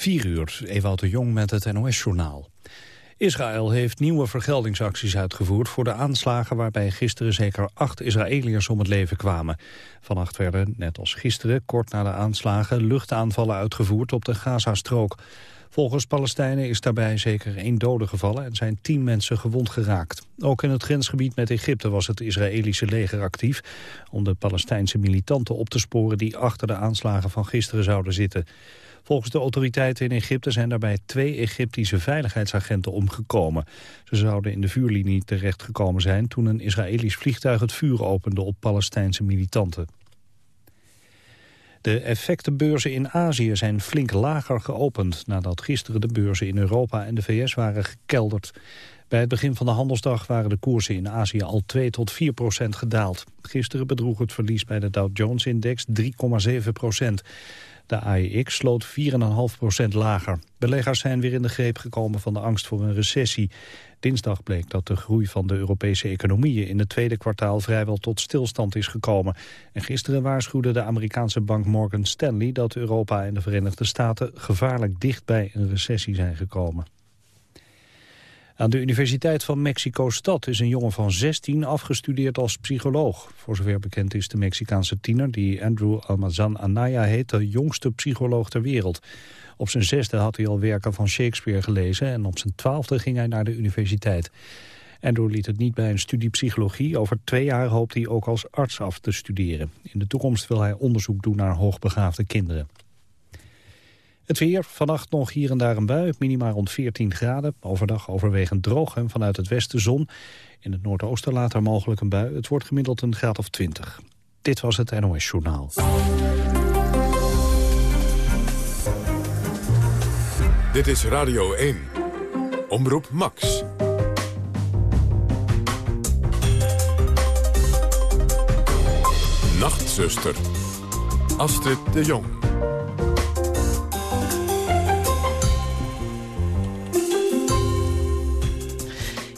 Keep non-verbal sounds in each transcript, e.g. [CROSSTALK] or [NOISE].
4 uur, Ewout de Jong met het NOS-journaal. Israël heeft nieuwe vergeldingsacties uitgevoerd voor de aanslagen waarbij gisteren zeker acht Israëliërs om het leven kwamen. Vannacht werden, net als gisteren, kort na de aanslagen, luchtaanvallen uitgevoerd op de Gazastrook. Volgens Palestijnen is daarbij zeker één dode gevallen en zijn tien mensen gewond geraakt. Ook in het grensgebied met Egypte was het Israëlische leger actief om de Palestijnse militanten op te sporen die achter de aanslagen van gisteren zouden zitten. Volgens de autoriteiten in Egypte zijn daarbij twee Egyptische veiligheidsagenten omgekomen. Ze zouden in de vuurlinie terechtgekomen zijn toen een Israëlisch vliegtuig het vuur opende op Palestijnse militanten. De effectenbeurzen in Azië zijn flink lager geopend... nadat gisteren de beurzen in Europa en de VS waren gekelderd. Bij het begin van de handelsdag waren de koersen in Azië al 2 tot 4 procent gedaald. Gisteren bedroeg het verlies bij de Dow Jones-index 3,7 procent. De AEX sloot 4,5% lager. Beleggers zijn weer in de greep gekomen van de angst voor een recessie. Dinsdag bleek dat de groei van de Europese economieën in het tweede kwartaal vrijwel tot stilstand is gekomen. En gisteren waarschuwde de Amerikaanse bank Morgan Stanley dat Europa en de Verenigde Staten gevaarlijk dicht bij een recessie zijn gekomen. Aan de Universiteit van Mexico-stad is een jongen van 16 afgestudeerd als psycholoog. Voor zover bekend is de Mexicaanse tiener, die Andrew Almazan Anaya heet, de jongste psycholoog ter wereld. Op zijn zesde had hij al werken van Shakespeare gelezen en op zijn twaalfde ging hij naar de universiteit. Andrew liet het niet bij een studie psychologie. Over twee jaar hoopt hij ook als arts af te studeren. In de toekomst wil hij onderzoek doen naar hoogbegaafde kinderen. Het weer, vannacht nog hier en daar een bui, minimaal rond 14 graden. Overdag overwegend droog en vanuit het westen zon. In het noordoosten later mogelijk een bui. Het wordt gemiddeld een graad of 20. Dit was het NOS Journaal. Dit is Radio 1. Omroep Max. Nachtzuster. Astrid de Jong.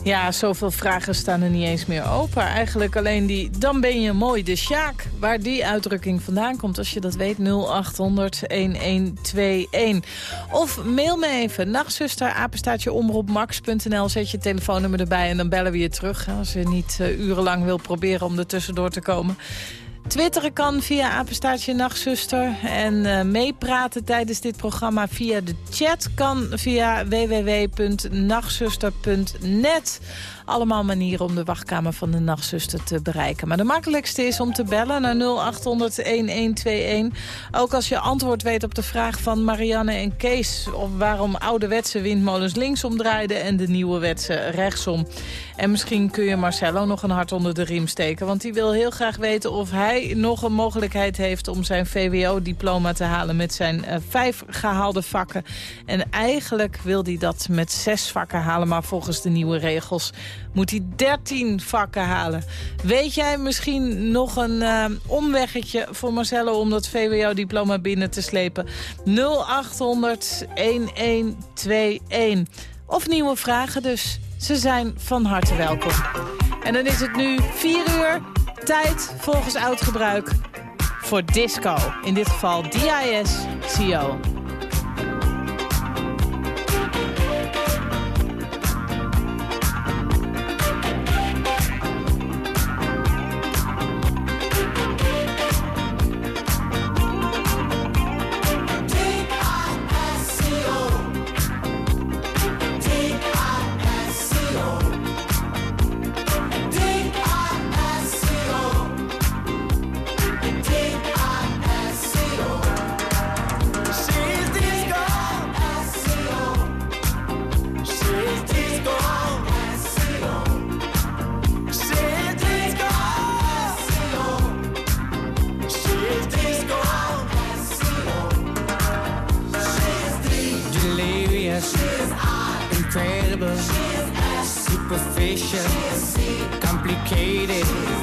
Ja, zoveel vragen staan er niet eens meer open. Eigenlijk alleen die, dan ben je mooi, de Sjaak. Waar die uitdrukking vandaan komt, als je dat weet, 0800-1121. Of mail me even, nachtzuster, omroepmax.nl. Zet je telefoonnummer erbij en dan bellen we je terug. Als je niet uh, urenlang wil proberen om er tussendoor te komen. Twitteren kan via apenstaartje nachtzuster. En uh, meepraten tijdens dit programma via de chat kan via www.nachtzuster.net. Allemaal manieren om de wachtkamer van de nachtzuster te bereiken. Maar de makkelijkste is om te bellen naar 0800-1121. Ook als je antwoord weet op de vraag van Marianne en Kees... of waarom ouderwetse windmolens linksom draaiden en de nieuwe wetse rechtsom. En misschien kun je Marcello nog een hart onder de riem steken... want die wil heel graag weten of hij nog een mogelijkheid heeft... om zijn VWO-diploma te halen met zijn uh, vijf gehaalde vakken. En eigenlijk wil hij dat met zes vakken halen... maar volgens de nieuwe regels moet hij 13 vakken halen. Weet jij misschien nog een uh, omweggetje voor Marcello... om dat VWO-diploma binnen te slepen? 0800 1121. Of nieuwe vragen dus. Ze zijn van harte welkom. En dan is het nu 4 uur, tijd volgens oud gebruik voor disco. In dit geval DIS-CO. superficial, complicated.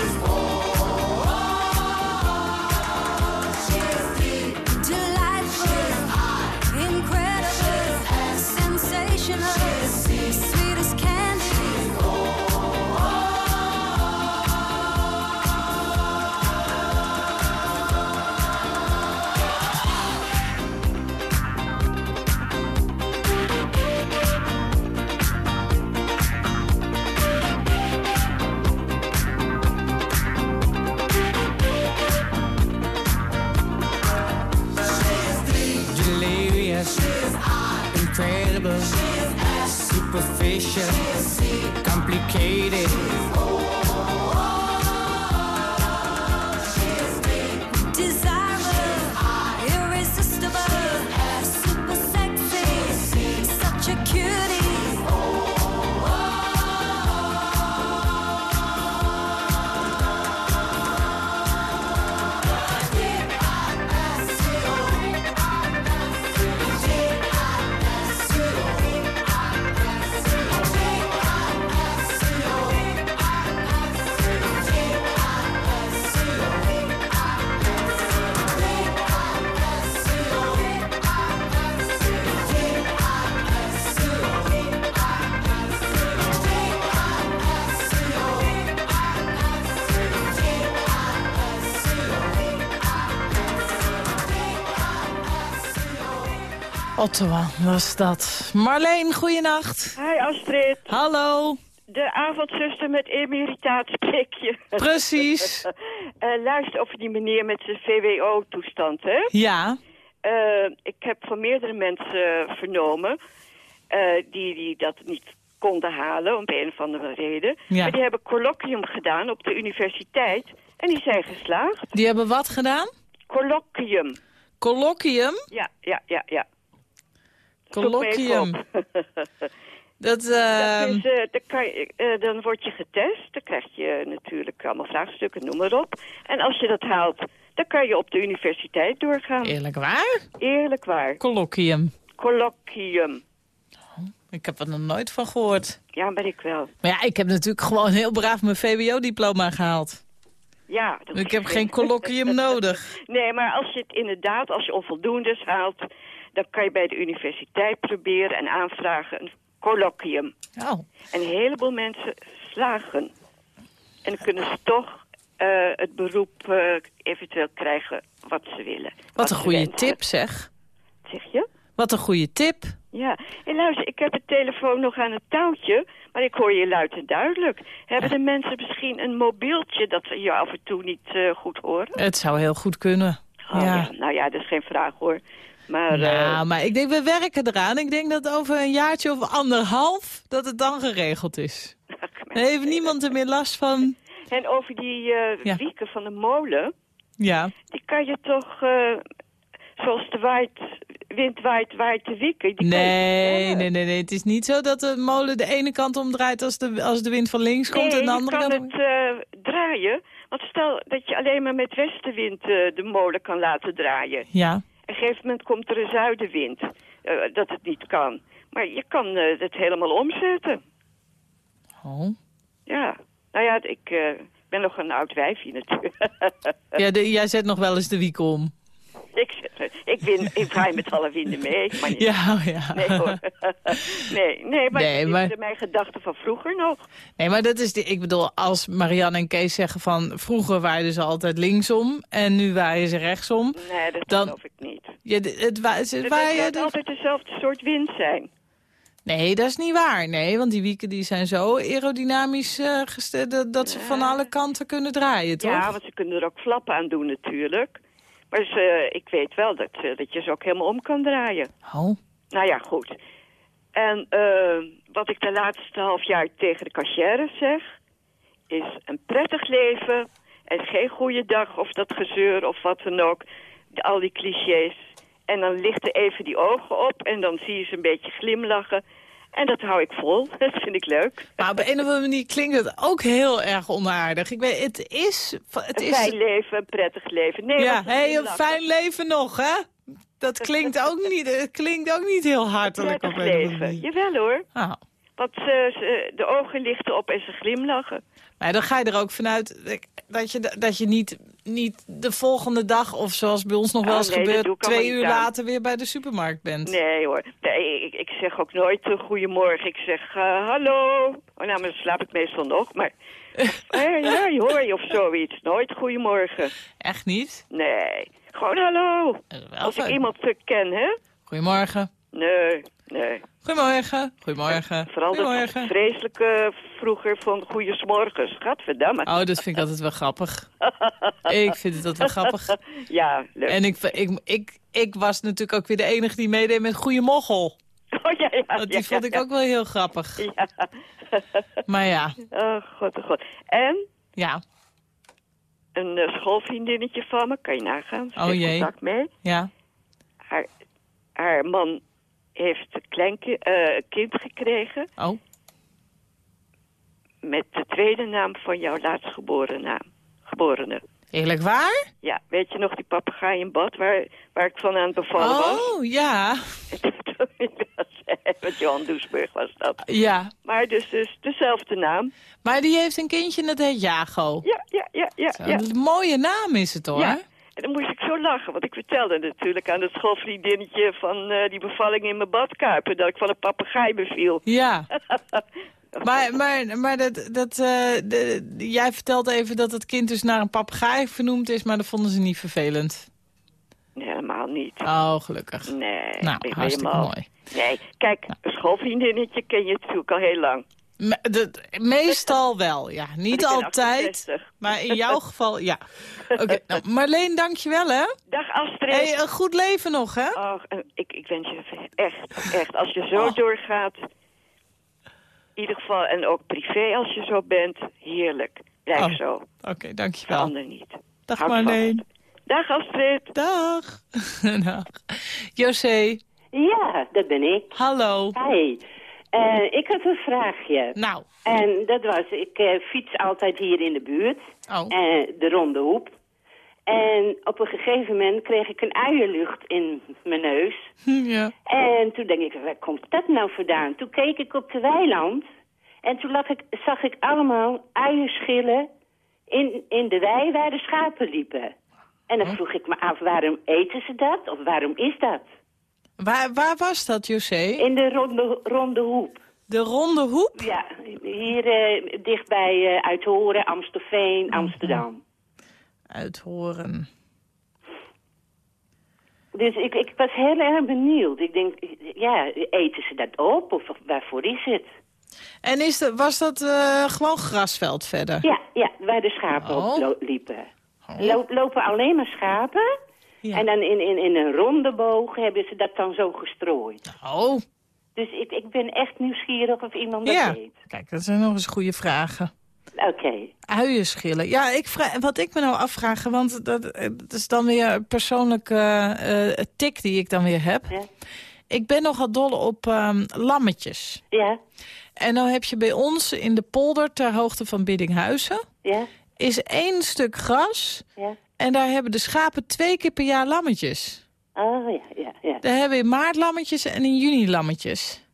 Lisboa. Ottawa was dat. Marleen, goeienacht. Hi Astrid, Hallo. de avondzuster met emeritaatspikje. Precies. [LAUGHS] Eh luister over die meneer met zijn VWO-toestand, hè? Ja. Eh, ik heb van meerdere mensen eh, vernomen die, die dat niet konden halen om een of andere reden. Ja. Maar die hebben colloquium gedaan op de universiteit en die zijn geslaagd. Die hebben wat gedaan? Colloquium, Colloquium. ja, ja, ja, ja. Colloquium. [LAUGHS] Dat, Dat eh, is, eh, dan, kan je, dan word je getest. Dan krijg je natuurlijk allemaal vraagstukken, noem maar op. En als je dat haalt, dan kan je op de universiteit doorgaan. eerlijk waar? Eerlijk waar. Colloquium. Colloquium. Ik heb er nog nooit van gehoord. Ja, ben ik wel. Maar ja, ik heb natuurlijk gewoon heel braaf mijn VWO-diploma gehaald. Ja. dat Ik heb geen colloquium [LAUGHS] nodig. Nee, maar als je het inderdaad, als je onvoldoendes haalt... dan kan je bij de universiteit proberen en aanvragen een colloquium. Oh, En een heleboel mensen slagen. En dan kunnen ze toch eh, het beroep eh, eventueel krijgen wat ze willen. wat een goede tip zeg. Zeg je? Wat een goede tip. Ja. En luister, ik heb de telefoon nog aan het touwtje, maar ik hoor je luid en duidelijk. Hebben de mensen misschien een mobieltje dat ze je af en toe niet eh, goed horen? Het zou heel goed kunnen. Oh, ja. ja. Nou ja, dat is geen vraag hoor. Maar Nou, eh, maar ik denk, we werken eraan. Ik denk dat over een jaartje of anderhalf, dat het dan geregeld is. Dan heeft niemand er meer last van. En over die eh, Ja. wieken van de molen, Ja, die kan je toch, eh, zoals de waait, wind waait, waait de wieken. Die je nee, nee, nee, nee. Het is niet zo dat de molen de ene kant omdraait als de, als de wind van links komt Nee, en de andere je kan kant. het draaien. Want stel dat je alleen maar met westenwind de molen kan laten draaien. Ja, een gegeven moment komt er een zuidenwind. eh, dat het niet kan. Maar je kan eh, het helemaal omzetten. oh. Ja. Nou ja, ik eh, ben nog een oud wijfje natuurlijk. ja de, jij zet nog wel eens de wiek om. Ik, zet- ik, draai met alle winden mee. Maar niet- Ja, oh ja. Nee hoor. [LAUGHS] nee, nee, maar Nee, het maar- mijn gedachte van vroeger nog. Nee, maar dat is, die, ik bedoel, als Marianne en Kees zeggen van... vroeger waaiden ze altijd linksom en nu waaien ze rechtsom. Nee, dat Dan- geloof ik niet. Ja, de- het, Het waaien... moet de- altijd dezelfde soort wind zijn. Nee, dat is niet waar. Nee, want die wieken die zijn zo aerodynamisch eh, gesteld... dat ze van alle kanten kunnen draaien, toch? Ja, want ze kunnen er ook flappen aan doen natuurlijk. Maar ze, ik weet wel dat, eh, dat je ze ook helemaal om kan draaien. Oh, Nou ja, goed. En eh, wat ik de laatste half jaar tegen de cashier zeg... is een prettig leven en geen goede dag of dat gezeur of wat dan ook. De- al die clichés. En dan lichten even die ogen op en dan zie je ze een beetje glimlachen. En dat hou ik vol. [LAUGHS] Dat vind ik leuk. maar op een of andere manier klinkt het ook heel erg onaardig. Ik weet, het is... Het Een is fijn leven, een prettig leven. Nee, ja, hey, een fijn leven nog, hè? dat klinkt ook niet, klinkt ook niet heel hartelijk op Prettig een of andere leven. Jawel hoor. Ah. Want eh, ze- de ogen lichten op en ze glimlachen. Maar dan ga je er ook vanuit dat je, dat je niet, niet de volgende dag... of zoals bij ons nog wel Ah, eens nee, dat doe gebeurt... twee uur later weer bij de supermarkt bent. Nee hoor. Nee, ik, ik zeg ook nooit uh, goedemorgen. Ik zeg eh, hallo. Oh, nou, maar dan slaap ik meestal nog. Maar [LAUGHS] hey, hey, hoi of zoiets. Nooit goedemorgen. Echt niet? Nee. Gewoon hallo. Dat wel Als ik iemand eh, ken, hè? Goedemorgen. Nee, nee. Goedemorgen. Goedemorgen. Vooral dat Goedemorgen. vreselijke vroeger van goeiesmorgens. Gadverdamme. Oh, dat vind ik altijd wel grappig. [LAUGHS] ik vind het altijd wel grappig. Ja, leuk. En ik, ik, ik, ik was natuurlijk ook weer de enige die meedeed met Goeie Moggel. [LAUGHS] Oh, ja, ja, Want die ja, vond ik ook wel heel grappig. Ja. [LAUGHS] Maar ja, Oh, god, oh, god. En ja, een eh, schoolvriendinnetje van me, kan je nagaan. Ze Oh, jee. contact mee. ja. Haar, haar man heeft een kleinki- eh, kind gekregen Oh, met de tweede naam van jouw laatstgeboren naam. Geborene. eerlijk waar? Ja, weet je nog die papegaai in bad waar, waar ik van aan het bevallen was? Oh, ja. [LAUGHS] Met Johan Doesburg was dat. Ja. Maar dus, dus dezelfde naam. Maar die heeft een kindje en dat heet Jago. Ja, ja, ja, ja. Zo, ja. Een mooie naam is het hoor. Ja. En dan moest ik zo lachen, want ik vertelde natuurlijk aan het schoolvriendinnetje van eh, die bevalling in mijn badkuipen, dat ik van een papegaai beviel. Ja. [LAUGHS] Maar, maar, maar dat, dat, eh, de- jij vertelt even dat het kind dus naar een papegaai vernoemd is, maar dat vonden ze niet vervelend. Nee, helemaal niet. Oh, gelukkig. Nee, Nou, hartstikke helemaal- mooi. Nee, kijk, een schoolvriendinnetje ken je natuurlijk al heel lang. Me- de- meestal wel, ja. Niet altijd, 68. maar in jouw geval, ja. Oké, [LAUGHS] nou, Marleen, dankjewel, hè. Dag Astrid. Hey, een goed leven nog, hè. Och, en ik, ik wens je echt, echt, als je zo Oh. doorgaat, in ieder geval, en ook privé als je zo bent, heerlijk. Blijf Oh, zo, Oké, dankjewel. verander niet. Dag Houd Marleen. vast. Dag Astrid. Dag. [LAUGHS] Dag. José, Ja, dat ben ik. hallo. Hi. Eh, ik had een vraagje. Nou, En dat was, ik eh, fiets altijd hier in de buurt. oh. eh, de Ronde Hoep. En op een gegeven moment kreeg ik een uienlucht in mijn neus. ja. En toen denk ik, waar komt dat nou vandaan? Toen keek ik op de weiland. En toen ik, zag ik allemaal uienschillen in, in de wei waar de schapen liepen. En dan vroeg ik me af, waarom eten ze dat? Of waarom is dat? Waar, waar was dat, José? In de Ronde, ronde Hoep. De ronde hoep? Ja, hier eh, dichtbij uh, Uithoren, Amstelveen, Amsterdam. Uithoren. Dus ik, ik was heel erg benieuwd. Ik denk, ja, eten ze dat op of waarvoor is het? En is de, was dat eh, gewoon grasveld verder? Ja, ja waar de schapen Oh. op lo- liepen. Lo- lopen alleen maar schapen. Ja. En dan in, in, in een ronde boog hebben ze dat dan zo gestrooid. Oh, Dus ik, ik ben echt nieuwsgierig of iemand dat ja. weet. Kijk, dat zijn nog eens goede vragen. Oké. Uienschillen. Ja, ik vraag, wat ik me nou afvraag, want dat, dat is dan weer een persoonlijke eh, tik die ik dan weer heb. Ja. Ik ben nogal dol op ehm, lammetjes. Ja, En nou heb je bij ons in de polder ter hoogte van Biddinghuizen... ja, is één stuk gras ja. En daar hebben de schapen twee keer per jaar lammetjes. Oh, ja, ja, ja. Daar hebben we in maart lammetjes en in juni lammetjes.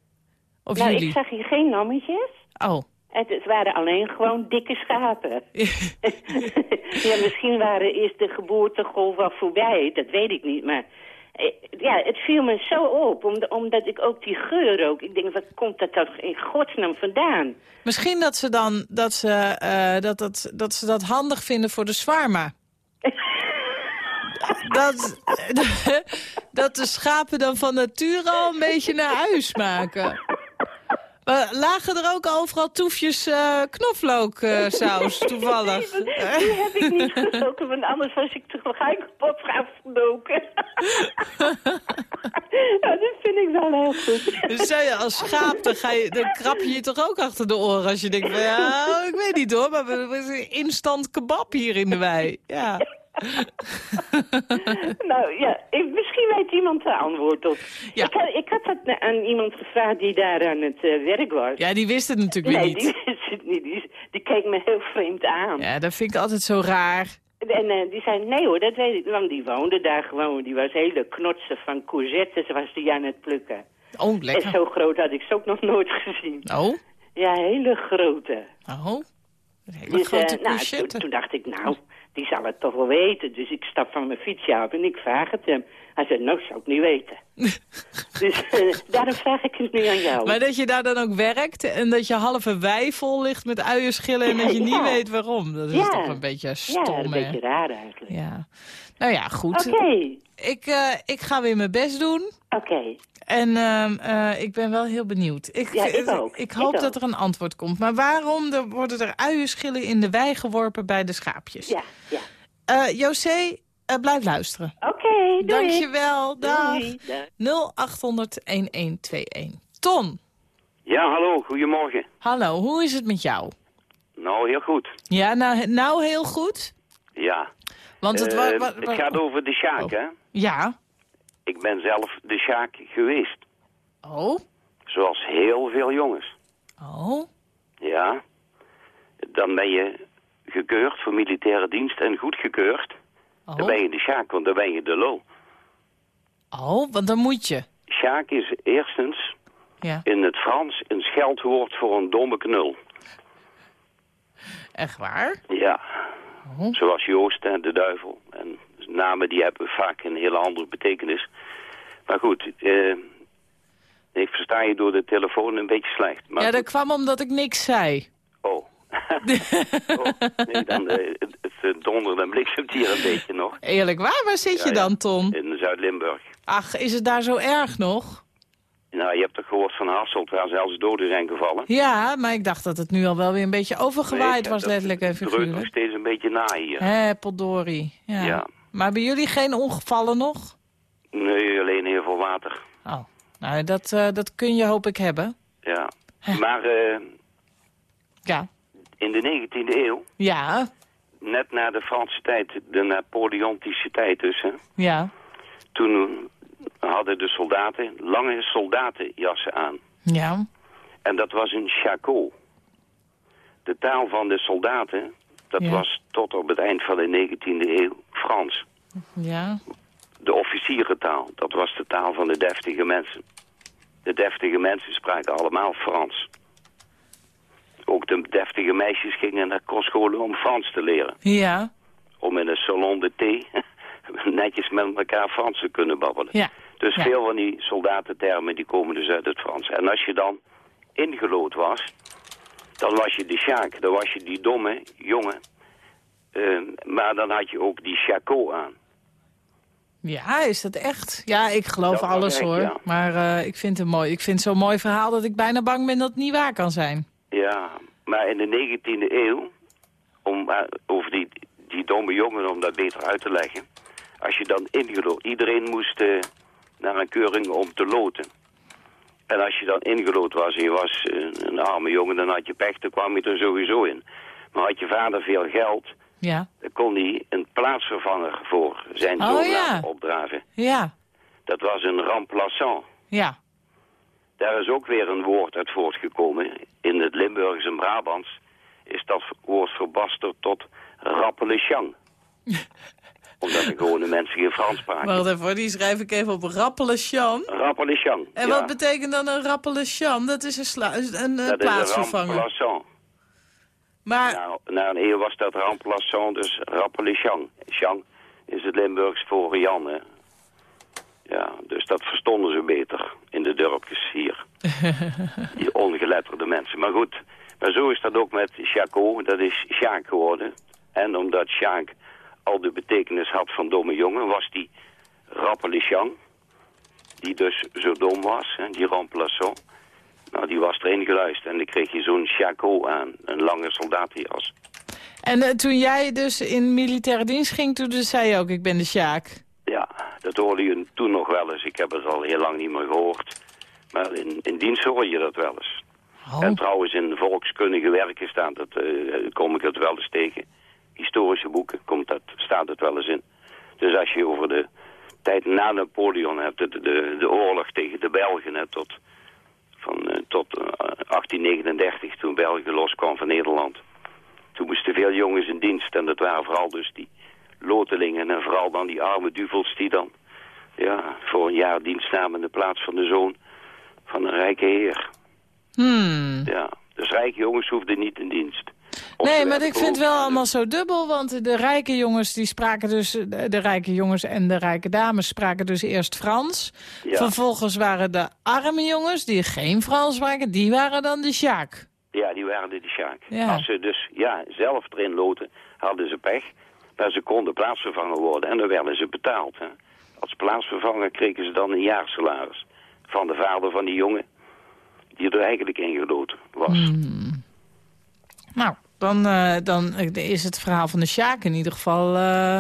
Of Nou, juli. ik zag hier geen lammetjes. Oh. Het, het waren alleen gewoon dikke schapen. [LAUGHS] ja, misschien waren, is de geboortegolf wel voorbij. Dat weet ik niet, maar... eh, Ja, het viel me zo op, omdat, omdat ik ook die geur ook... Ik denk, wat komt dat toch in godsnaam vandaan? Misschien dat ze dan dat ze, eh, dat, dat, dat ze dat handig vinden voor de zwarma. Dat, dat de schapen dan van nature al een beetje naar huis maken. Maar lagen er ook overal toefjes eh knoflooksaus [LAUGHS] toevallig? Die heb ik niet gestoken, want anders was ik toch gelijk op afgedoken. ja, dat vind ik wel heel goed. Dus je als schaap, dan, ga je, dan krap je je toch ook achter de oren als je denkt van ja, ik weet niet hoor, maar we zijn instant kebab hier in de wei. Ja. [LAUGHS] nou ja, ik, misschien weet iemand de antwoord op. Ja. Ik, had, ik had dat aan iemand gevraagd die daar aan het eh, werk was. ja, die wist het natuurlijk weer nee, niet. die [LAUGHS] wist het niet. Die, die keek me heel vreemd aan. Ja, dat vind ik altijd zo raar. En eh, die zei, nee hoor, dat weet ik. Want die woonde daar gewoon. Die was hele knotsen van courgettes, was die aan het plukken. Oh, En lekker. zo groot had ik ze ook nog nooit gezien. Oh, Ja, hele grote. oh. Een hele Dus, grote nou, toen, courgette. toen dacht ik, nou, die zal het toch wel weten. Dus ik stap van mijn fietsje af en ik vraag het hem. Hij zei, nou, zou ik niet weten. [LAUGHS] dus eh, daarom vraag ik het nu aan jou. Maar dat je daar dan ook werkt en dat je halve vol ligt met uienschillen en dat je niet Ja. weet waarom. Dat is Ja. toch een beetje ja, stom, een hè? beetje raar eigenlijk. Ja. Nou ja, goed. Oké, Ik, eh, ik ga weer mijn best doen. oké. En ehm, eh, ik ben wel heel benieuwd. Ik, Ja, ik ook. ik Ik hoop ook. dat er een antwoord komt. Maar waarom er, worden er uienschillen in de wei geworpen bij de schaapjes? Ja, ja. Eh, José, eh, blijf luisteren. Oké, doei. Dankjewel. Dag. Doei. Dag. 0800-1121. Ton, Ja, hallo, goedemorgen. hallo. Hoe is het met jou? Nou, heel goed. Ja, nou, nou heel goed. Ja. Want het, wa- wa- het wa- gaat over de Sjaak, Oh. hè? Ja. Ik ben zelf de Sjaak geweest. Oh. Zoals heel veel jongens. Oh. Ja. Dan ben je gekeurd voor militaire dienst en goedgekeurd. Dan ben Oh. je de Sjaak, want dan ben je de lul. oh, want dan moet je. Sjaak is eerstens Ja, in het Frans een scheldwoord voor een domme knul. echt waar? Ja. Oh. Zoals Joost en de duivel. En namen die hebben vaak een hele andere betekenis. Maar goed, eh, ik versta je door de telefoon een beetje slecht. Maar ja, dat goed. kwam omdat ik niks zei. Oh. [LAUGHS] oh. Nee, dan eh, het, het dondert en bliksemt hier een beetje nog. Eerlijk waar? Waar zit je Ja, dan, Ton? In Zuid-Limburg. Ach, is het daar zo erg nog? Nou, je hebt toch gehoord van Hasselt, waar zelfs doden zijn gevallen? Ja, maar ik dacht dat het nu al wel weer een beetje overgewaaid Nee, was, letterlijk en dreunt nog figuurlijk. steeds een beetje na hier. Hé, potdorie. Ja. Ja. Maar bij jullie geen ongevallen nog? Nee, alleen heel veel water. Oh, nou, dat, eh, dat kun je hoop ik hebben. Ja. Maar eh, Ja. in de 19e eeuw, Ja, net na de Franse tijd, de Napoleontische tijd dus, hè, ja, toen hadden de soldaten lange soldatenjassen aan. ja. En dat was een chacot. De taal van de soldaten, dat Ja. was tot op het eind van de 19e eeuw Frans. Ja, De officierentaal, dat was de taal van de deftige mensen. De deftige mensen spraken allemaal Frans. Ook de deftige meisjes gingen naar kostscholen om Frans te leren. ja, Om in een salon de thee [LAUGHS] netjes met elkaar Frans te kunnen babbelen. ja. Dus Ja. veel van die soldatentermen die komen dus uit het Frans. En als je dan ingelood was, dan was je de Sjaak. Dan was je die domme jongen. Eh, maar dan had je ook die Chacot aan. Ja, is dat echt? Ja, ik geloof Dat alles echt, hoor. ja. Maar eh, ik vind het mooi. Ik vind zo'n mooi verhaal dat ik bijna bang ben dat het niet waar kan zijn. Ja, maar in de 19e eeuw, om, eh, over die, die domme jongen, om dat beter uit te leggen. Als je dan ingelood, iedereen moest eh, naar een keuring om te loten. En als je dan ingelood was en je was een arme jongen, dan had je pech, dan kwam je er sowieso in. Maar had je vader veel geld, Ja, dan kon hij een plaatsvervanger voor zijn Oh, zoon ja. opdraven. ja, Dat was een remplaçant. ja. Daar is ook weer een woord uit voortgekomen. In het Limburgs en Brabants is dat woord verbasterd tot rappelechang. [LAUGHS] Omdat de gewone mensen geen Frans spraken. Wacht even, hoor, die schrijf ik even op Rappelesjan. Rappelechang. En ja. wat betekent dan een Rappelesjan? Dat is een, een, Dat is een plaatsvervanger. remplaçant. Maar, Nou, na een eeuw was dat remplaçant, dus rappelechang. Chang is het Limburgs voor Jan, hè. Ja, dus dat verstonden ze beter in de dorpjes hier. [LAUGHS] Die ongeletterde mensen. Maar goed, maar zo is dat ook met Chacot. Dat is Sjaak geworden. En omdat Sjaak al de betekenis had van domme jongen, was die rappelechang. Die dus zo dom was, hè, die remplaçant. Nou, die was erin geluisterd en dan kreeg je zo'n Chacot aan. Een lange soldatenjas. en eh, toen jij dus in militaire dienst ging, toen dus zei je ook, ik ben de Sjaak. Ja, dat hoorde je toen nog wel eens. Ik heb het al heel lang niet meer gehoord. Maar in, in dienst hoor je dat wel eens. Oh, En trouwens in volkskundige werken staat dat, eh, kom ik het wel eens tegen. Historische boeken komt dat, staat het wel eens in. Dus als je over de tijd na Napoleon hebt, de, de, de oorlog tegen de Belgen, hè, tot, van, eh, tot eh, 1839, toen België loskwam van Nederland. Toen moesten veel jongens in dienst en dat waren vooral dus die lotelingen en vooral dan die arme duvels die dan ja, voor een jaar dienst namen in de plaats van de zoon van een rijke heer. Hmm. Ja, dus rijke jongens hoefden niet in dienst. Of Nee, maar ik vind het wel allemaal zo dubbel, want de rijke jongens die spraken dus, de, rijke jongens en de rijke dames spraken dus eerst Frans. Ja. Vervolgens waren de arme jongens die geen Frans spraken, die waren dan de Sjaak. Ja, die waren de Sjaak. Ja. Als ze dus ja, zelf erin loten, hadden ze pech. Maar ze konden plaatsvervanger worden en dan werden ze betaald. Hè. Als plaatsvervanger kregen ze dan een jaarsalaris van de vader van die jongen die er eigenlijk ingeloten was. Hmm. Nou, dan, eh, dan is het verhaal van de Sjaak in ieder geval... eh,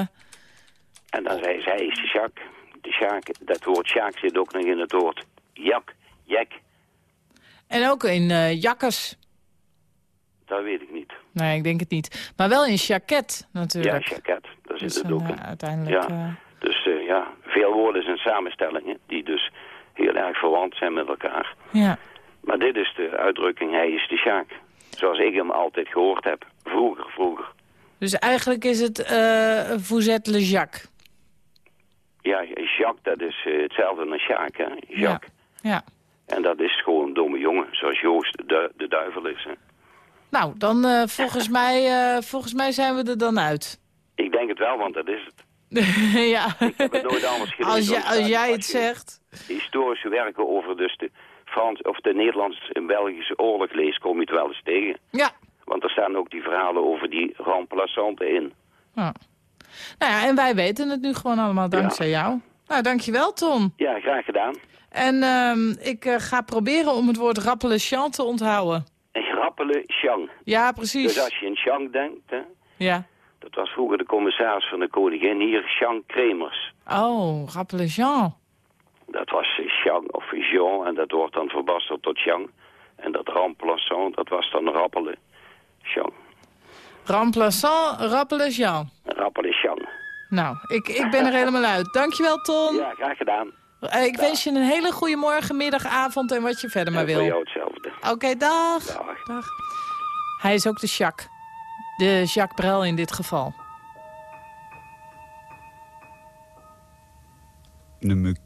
En dan zei zij, is de Sjaak. De Sjaak, dat woord Sjaak zit ook nog in het woord jak, jek. En ook in eh jakkes. Dat weet ik niet. Nee, ik denk het niet. Maar wel in jacket Ja, natuurlijk. jacket, daar zit Dus het ook in. uiteindelijk... Ja. Dus ja, veel woorden zijn samenstellingen die dus heel erg verwant zijn met elkaar. ja. Maar dit is de uitdrukking, hij is de Sjaak. Zoals ik hem altijd gehoord heb. Vroeger, vroeger. Dus eigenlijk is het eh vous êtes le Jacques. Ja, Jacques, dat is eh, hetzelfde als Sjaak, hè. Jacques. Ja. En dat is gewoon een domme jongen, zoals Joost de, de duivel is, hè. Nou, dan eh, volgens, [LAUGHS] mij, eh, volgens mij zijn we er dan uit. Ik denk het wel, want dat is het. [LAUGHS] ja. Ik heb het nooit anders gelezen. Als, als jij het zegt. Historische werken over dus de Frans of de Nederlandse en Belgische oorlog leest, kom je het wel eens tegen. Ja. Want er staan ook die verhalen over die remplaçanten in. Ja. Nou ja, en wij weten het nu gewoon allemaal dankzij jou. Nou, dankjewel Tom. Ja, graag gedaan. En ehm, ik eh, ga proberen om het woord rappelechant te onthouden. Chang. Ja, Dus precies. als je in Chang denkt, hè, Ja. dat was vroeger de commissaris van de koningin, hier Chang Kremers. Oh, rappelechant. Dat was Chang of Jean en dat wordt dan verbasterd tot Chang. En dat remplaçant, dat was dan rappelen Chang. Remplaçant, rappelechant. Rappelen Chang. Nou, ik, ik ben er helemaal uit. Dankjewel Tom. Ja, graag gedaan. Eh, ik wens je een hele goede morgen, middag, avond en wat je verder maar wil. jou hetzelfde. Oké, dag. Dag. Hij is ook de Jacques. De Jacques Brel in dit geval. Ne me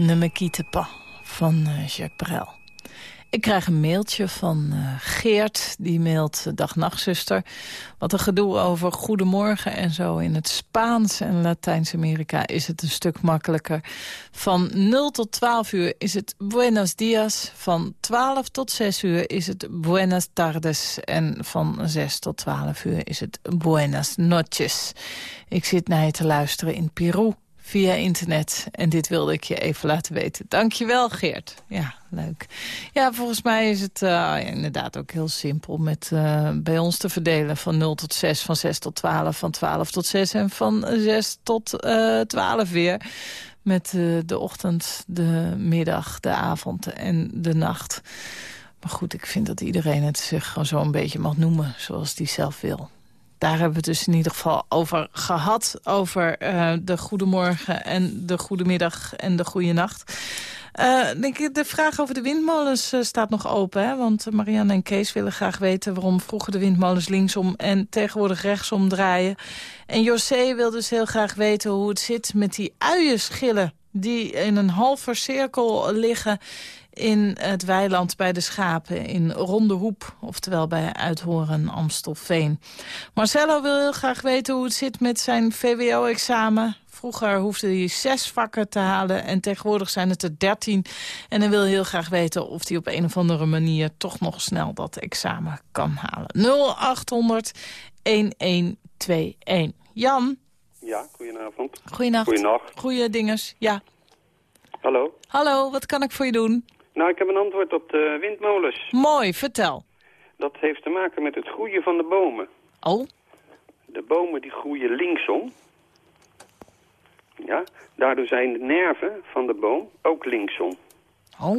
Ne me van eh, Jacques Brel. Ik krijg een mailtje van eh, Geert, die mailt eh, dag nachtzuster. Wat een gedoe over goedemorgen en zo. In het Spaans en Latijns-Amerika is het een stuk makkelijker. Van 0 tot 12 uur is het buenos dias. Van 12 tot 6 uur is het buenas tardes. En van 6 tot 12 uur is het buenas noches. Ik zit naar je te luisteren in Peru via internet. En dit wilde ik je even laten weten. Dankjewel, Geert. Ja, leuk. Ja, volgens mij is het uh, inderdaad ook heel simpel... met uh, bij ons te verdelen van 0 tot 6, van 6 tot 12, van 12 tot 6... en van 6 tot uh, 12 weer. Met de ochtend, de middag, de avond en de nacht. Maar goed, ik vind dat iedereen het zich gewoon zo beetje mag noemen... zoals die zelf wil daar hebben we het dus in ieder geval over gehad. Over uh, de goedemorgen en de goedemiddag en de goede nacht. Uh, ik, de vraag over de windmolens uh, staat nog open. Hè? Want Marianne en Kees willen graag weten... waarom vroeger de windmolens linksom en tegenwoordig rechtsom draaien. En José wil dus heel graag weten hoe het zit met die uienschillen... die in een halve cirkel liggen in het weiland bij de schapen in Ronde Hoep. Oftewel bij Uithoren Amstelveen. Marcello wil heel graag weten hoe het zit met zijn VWO-examen. Vroeger hoefde hij zes vakken te halen en tegenwoordig zijn het er dertien. En hij wil heel graag weten of hij op een of andere manier... toch nog snel dat examen kan halen. 0800 1121. Jan? Ja, goedenavond. Goedenacht. Goedenacht. Goeie dinges, ja. Hallo. Hallo, wat kan ik voor je doen? Nou, ik heb een antwoord op de windmolens. Mooi, vertel. Dat heeft te maken met het groeien van de bomen. Oh? De bomen die groeien linksom. Ja, daardoor zijn de nerven van de boom ook linksom. Oh?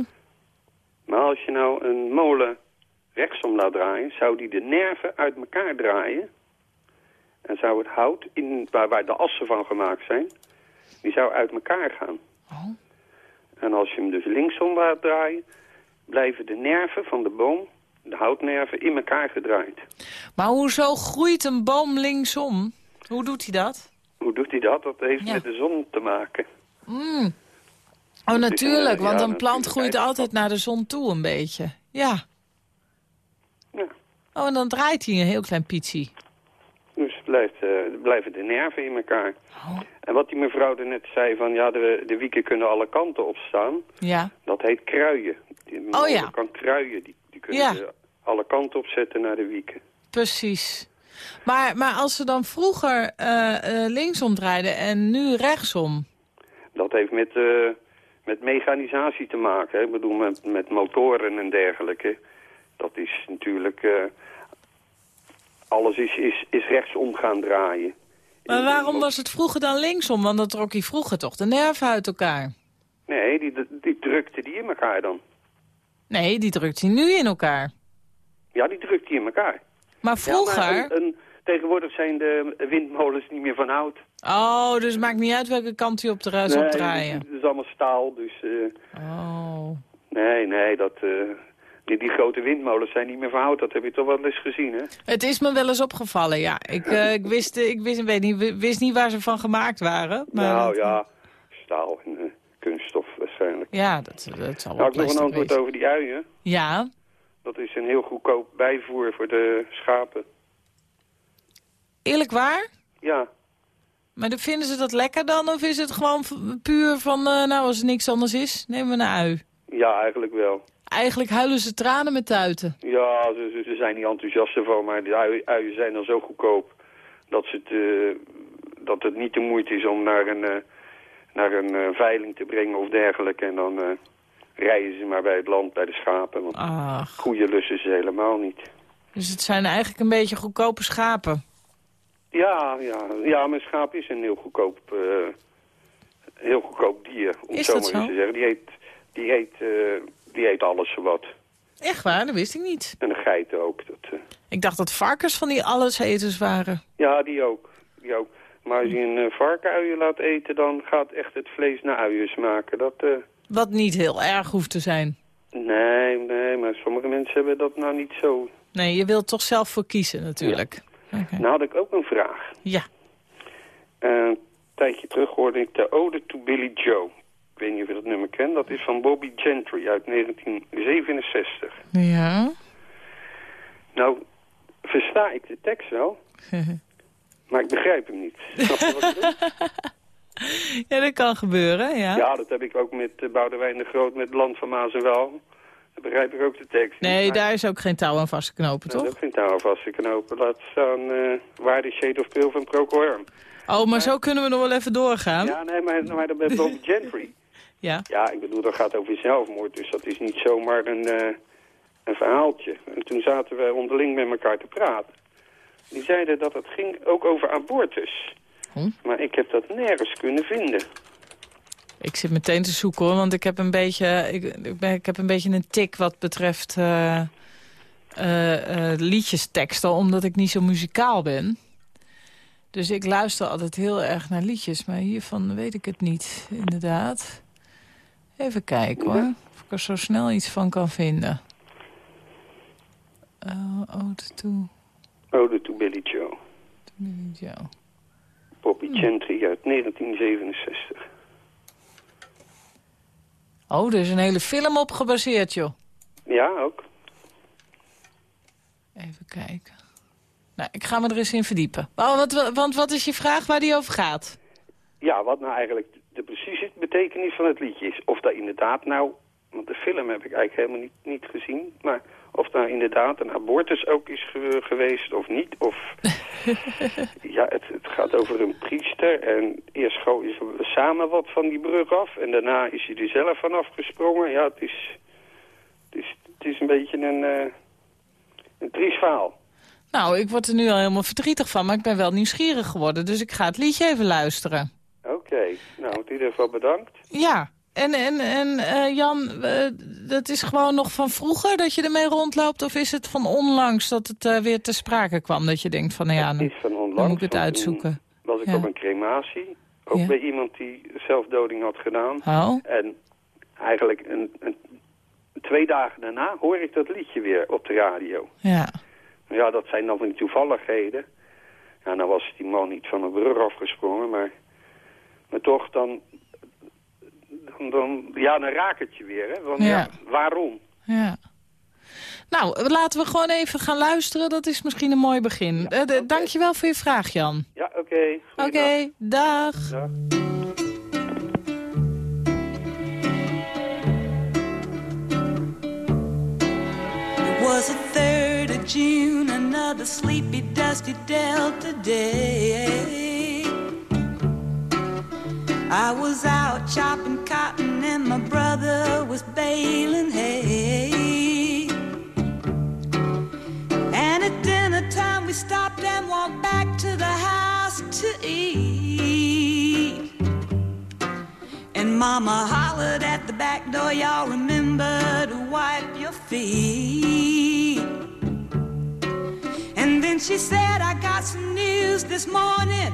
Maar als je nou een molen rechtsom laat draaien, zou die de nerven uit elkaar draaien. En zou het hout, in, waar, waar de assen van gemaakt zijn, die zou uit elkaar gaan. Oh? En als je hem dus linksom laat draaien, blijven de nerven van de boom, de houtnerven, in elkaar gedraaid. Maar hoezo groeit een boom linksom? Hoe doet hij dat? Hoe doet hij dat? Dat heeft Ja. met de zon te maken. Mm. Oh, is natuurlijk, een- want ja, een plant groeit altijd naar de zon toe een beetje. Ja. Ja. Oh, en dan draait hij een heel klein pietsie. Dus blijft, eh, blijven de nerven in elkaar. Oh. En wat die mevrouw er net zei van, ja, de, de wieken kunnen alle kanten opstaan. Ja. Dat heet kruien. Die Oh, ja. kan kruien. Die, die kunnen Ja. alle kanten opzetten naar de wieken. Precies. Maar, maar als ze dan vroeger eh, eh, linksom draaiden en nu rechtsom... Dat heeft met, eh, met mechanisatie te maken. Hè. Ik bedoel, met, met motoren en dergelijke. Dat is natuurlijk... alles is, is, is rechtsom gaan draaien. Maar waarom was het vroeger dan linksom? Want dan trok hij vroeger toch de nerven uit elkaar. Nee, die, die drukte die in elkaar dan. Nee, die drukt hij nu in elkaar. Ja, die drukt die in elkaar. Maar vroeger... Ja, maar een- een- tegenwoordig zijn de windmolens niet meer van hout. Oh, dus maakt niet uit welke kant hij op de ruis op draaien. Het is allemaal staal, dus... eh, Oh. nee, nee, dat... eh, die, die grote windmolens zijn niet meer van hout. Dat heb je toch wel eens gezien, hè? Het is me wel eens opgevallen, ja. Ik, eh, ik, wist, eh, ik wist, weet niet, wist niet waar ze van gemaakt waren. Maar nou dat- ja, staal en eh, kunststof waarschijnlijk. Ja, dat, dat zal wel Nou, ik nog een antwoord wezen. over die uien. Ja, Dat is een heel goedkoop bijvoer voor de schapen. eerlijk waar? Ja, Maar dan vinden ze dat lekker dan? Of is het gewoon puur van, eh, nou als er niks anders is, nemen we een ui? ja eigenlijk wel. Eigenlijk huilen ze tranen met tuiten. Ja, ze, ze- zijn niet enthousiast ervan, maar de ui- uien zijn dan zo goedkoop dat, ze het, eh, dat het niet de moeite is om naar een, eh, naar een eh, veiling te brengen of dergelijke. En dan rijden ze maar bij het land, bij de schapen. Want Ach, koeien lussen ze helemaal niet. dus het zijn eigenlijk een beetje goedkope schapen. Ja, ja, ja, mijn schaap is een heel goedkoop, heel goedkoop dier, om Is zo maar zo? te zeggen. Die eet, die eet, eh, die eet alles wat. Echt waar, dat wist ik niet. En de geiten ook. Dat, eh, Ik dacht dat varkens van die alleseters waren. Ja, die ook. Die ook. Maar als je een uh, varkenuien laat eten, dan gaat echt het vlees naar uien smaken. Dat, eh, Wat niet heel erg hoeft te zijn. nee, nee, maar sommige mensen hebben dat nou niet zo. Nee, je wilt toch zelf voor kiezen natuurlijk. Nou had ik ook een vraag. Ja. Eh, een tijdje terug hoorde ik de Ode to Billy Joe. Ik weet niet of je dat nummer kent. Dat is van Bobby Gentry uit 1967. Ja. Nou, versta ik de tekst wel, [LAUGHS] maar ik begrijp hem niet. Snap je wat ik bedoel? [LAUGHS] ja, dat kan gebeuren, ja. Ja, dat heb ik ook met uh, Boudewijn de Groot, met Land van Maas en Wel. Begrijp ik ook de tekst. Nee, daar is ook geen touw aan vast te knopen, Nee, toch? dat vind ik nou vast te knopen. Laat staan uh, waar de Shade of Pale van Procol. Oh, maar zo kunnen we nog wel even doorgaan. Ja, nee, maar, maar dat met Bobby Gentry. Ja. Ja, ik bedoel, dat gaat over zelfmoord, dus dat is niet zomaar een, uh, een verhaaltje. En toen zaten we onderling met elkaar te praten. Die zeiden dat het ging ook over abortus. Hm? Maar ik heb dat nergens kunnen vinden. Ik zit meteen te zoeken hoor, want ik heb een beetje, ik, ik, ben, ik heb een, beetje een tik wat betreft uh, uh, uh, liedjesteksten, omdat ik niet zo muzikaal ben. Dus ik luister altijd heel erg naar liedjes, maar hiervan weet ik het niet, inderdaad. Even kijken hoor, of ik er zo snel iets van kan vinden. Uh, Ode to... Ode to Billy Joe. To Billy Joe. Bobby hm. Gentry uit 1967. Oh, er is een hele film op gebaseerd, joh. Ja, ook. Even kijken. Nou, ik ga me er eens in verdiepen. Oh, wat, want wat is je vraag waar die over gaat? Ja, wat nou eigenlijk de precieze betekenis van het liedje is. Of dat inderdaad nou... Want de film heb ik eigenlijk helemaal niet, niet gezien. Maar of daar inderdaad een abortus ook is ge geweest of niet. Of [LAUGHS] ja, het, het, gaat over een priester. En eerst gooien ze samen wat van die brug af. En daarna is hij er zelf vanaf gesprongen. Ja, het is, het is, het is een beetje een, uh, een triest verhaal. Nou, ik word er nu al helemaal verdrietig van. Maar ik ben wel nieuwsgierig geworden. Dus ik ga het liedje even luisteren. Oké, nou in ieder geval bedankt. Ja, en, en, en uh, Jan, uh, dat is gewoon nog van vroeger dat je ermee rondloopt? Of is het van onlangs dat het uh, weer te sprake kwam? Dat je denkt van, nou ja, is van onlangs, dan moet ik het uitzoeken. was ik ja. op een crematie. Ook ja. bij iemand die zelfdoding had gedaan. Oh. En eigenlijk een, een, twee dagen daarna hoor ik dat liedje weer op de radio. Ja. Ja, dat zijn dan van die toevalligheden. Ja, nou was die man niet van een brug afgesprongen, maar, maar toch dan, dan, dan, ja, dan raak het je weer. Hè? Want, ja. ja. waarom? Ja. Nou, laten we gewoon even gaan luisteren. Dat is misschien een mooi begin. Ja, uh, okay. Dankjewel voor je vraag, Jan. Ja, oké. Okay. Oké, okay, dag. dag. It was a third of June, another sleepy, dusty Delta day. I was out chopping cotton and my brother was baling hay. And at dinner time we stopped and walked back to the house to eat. And mama hollered at the back door, y'all remember to wipe your feet. And then she said, I got some news this morning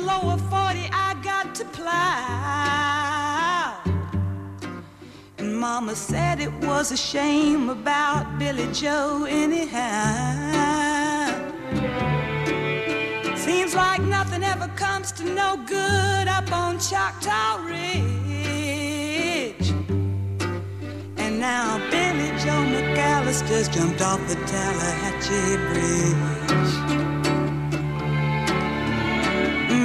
lower 40 I got to plow. And Mama said it was a shame about Billy Joe anyhow. Seems like nothing ever comes to no good up on Choctaw Ridge. And now Billy Joe McAllister's jumped off the Tallahatchie Bridge.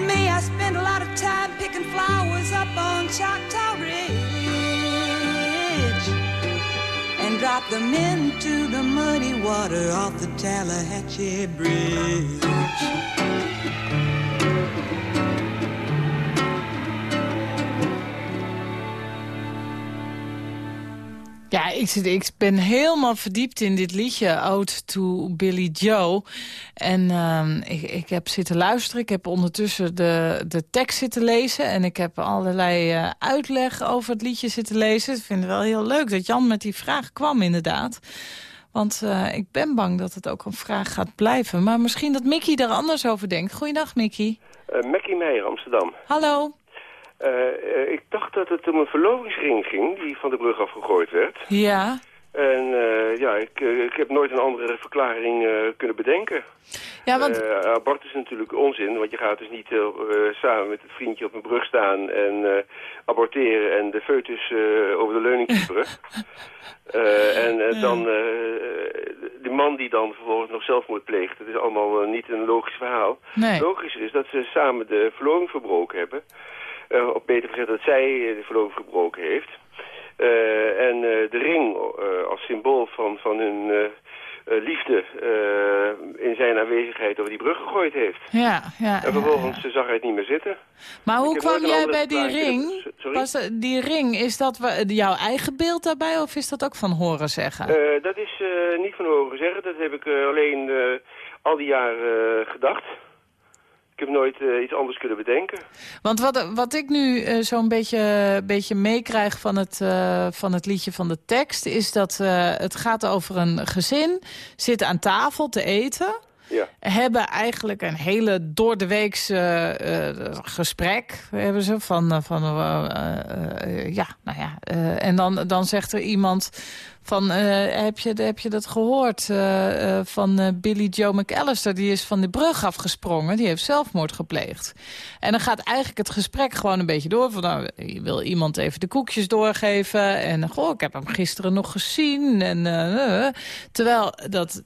And me, I spend a lot of time picking flowers up on Choctaw Ridge and drop them into the muddy water off the Tallahatchie Bridge. Ja, ik, zit, ik ben helemaal verdiept in dit liedje, Ode to Billy Joe. En ehm, ik, ik heb zitten luisteren. Ik heb ondertussen de, de tekst zitten lezen. En ik heb allerlei eh, uitleg over het liedje zitten lezen. Ik vind het wel heel leuk dat Jan met die vraag kwam, inderdaad. Want eh, ik ben bang dat het ook een vraag gaat blijven. Maar misschien dat Mickey er anders over denkt. Goeiedag, Mickey. Uh, Mackie Meijer, Amsterdam. Hallo. Uh, uh, ik dacht dat het om een verlovingsring ging die van de brug afgegooid werd. Ja. En uh, ja, ik, ik heb nooit een andere verklaring kunnen bedenken. Ja, want... abort is natuurlijk onzin, want je gaat dus niet samen met het vriendje op een brug staan en aborteren en de foetus over de leuning [LAUGHS] en dan die man die dan vervolgens nog zelfmoord pleegt, dat is allemaal niet een logisch verhaal. Nee. Logischer is dat ze samen de verloving verbroken hebben. Uh, of beter gezegd dat zij de verloving verbroken heeft. Uh, en de ring als symbool van, van hun liefde in zijn aanwezigheid over die brug gegooid heeft. Ja, ja. En vervolgens zag hij het niet meer zitten. Maar hoe kwam jij bij die ring? Sorry? Was, die ring, is dat jouw eigen beeld daarbij of is dat ook van horen zeggen? Eh, dat is eh, niet van horen zeggen. Dat heb ik eh, alleen eh, al die jaren eh, gedacht. Ik heb nooit eh, iets anders kunnen bedenken. Want wat, wat ik nu eh, zo'n beetje, beetje meekrijg van, het, eh, van het liedje van de tekst... is dat het gaat over een gezin, zit aan tafel te eten... Ja. hebben eigenlijk een hele door de weekse eh, gesprek hebben ze van, van ja, nou ja. en dan, dan zegt er iemand Van, eh, heb, je, heb je dat gehoord eh, eh, van Billy Joe McAllister? Die is van de brug afgesprongen. Die heeft zelfmoord gepleegd. En dan gaat eigenlijk het gesprek gewoon een beetje door. Van, nou, je wil iemand even de koekjes doorgeven. En goh, ik heb hem gisteren nog gezien. En, terwijl dat,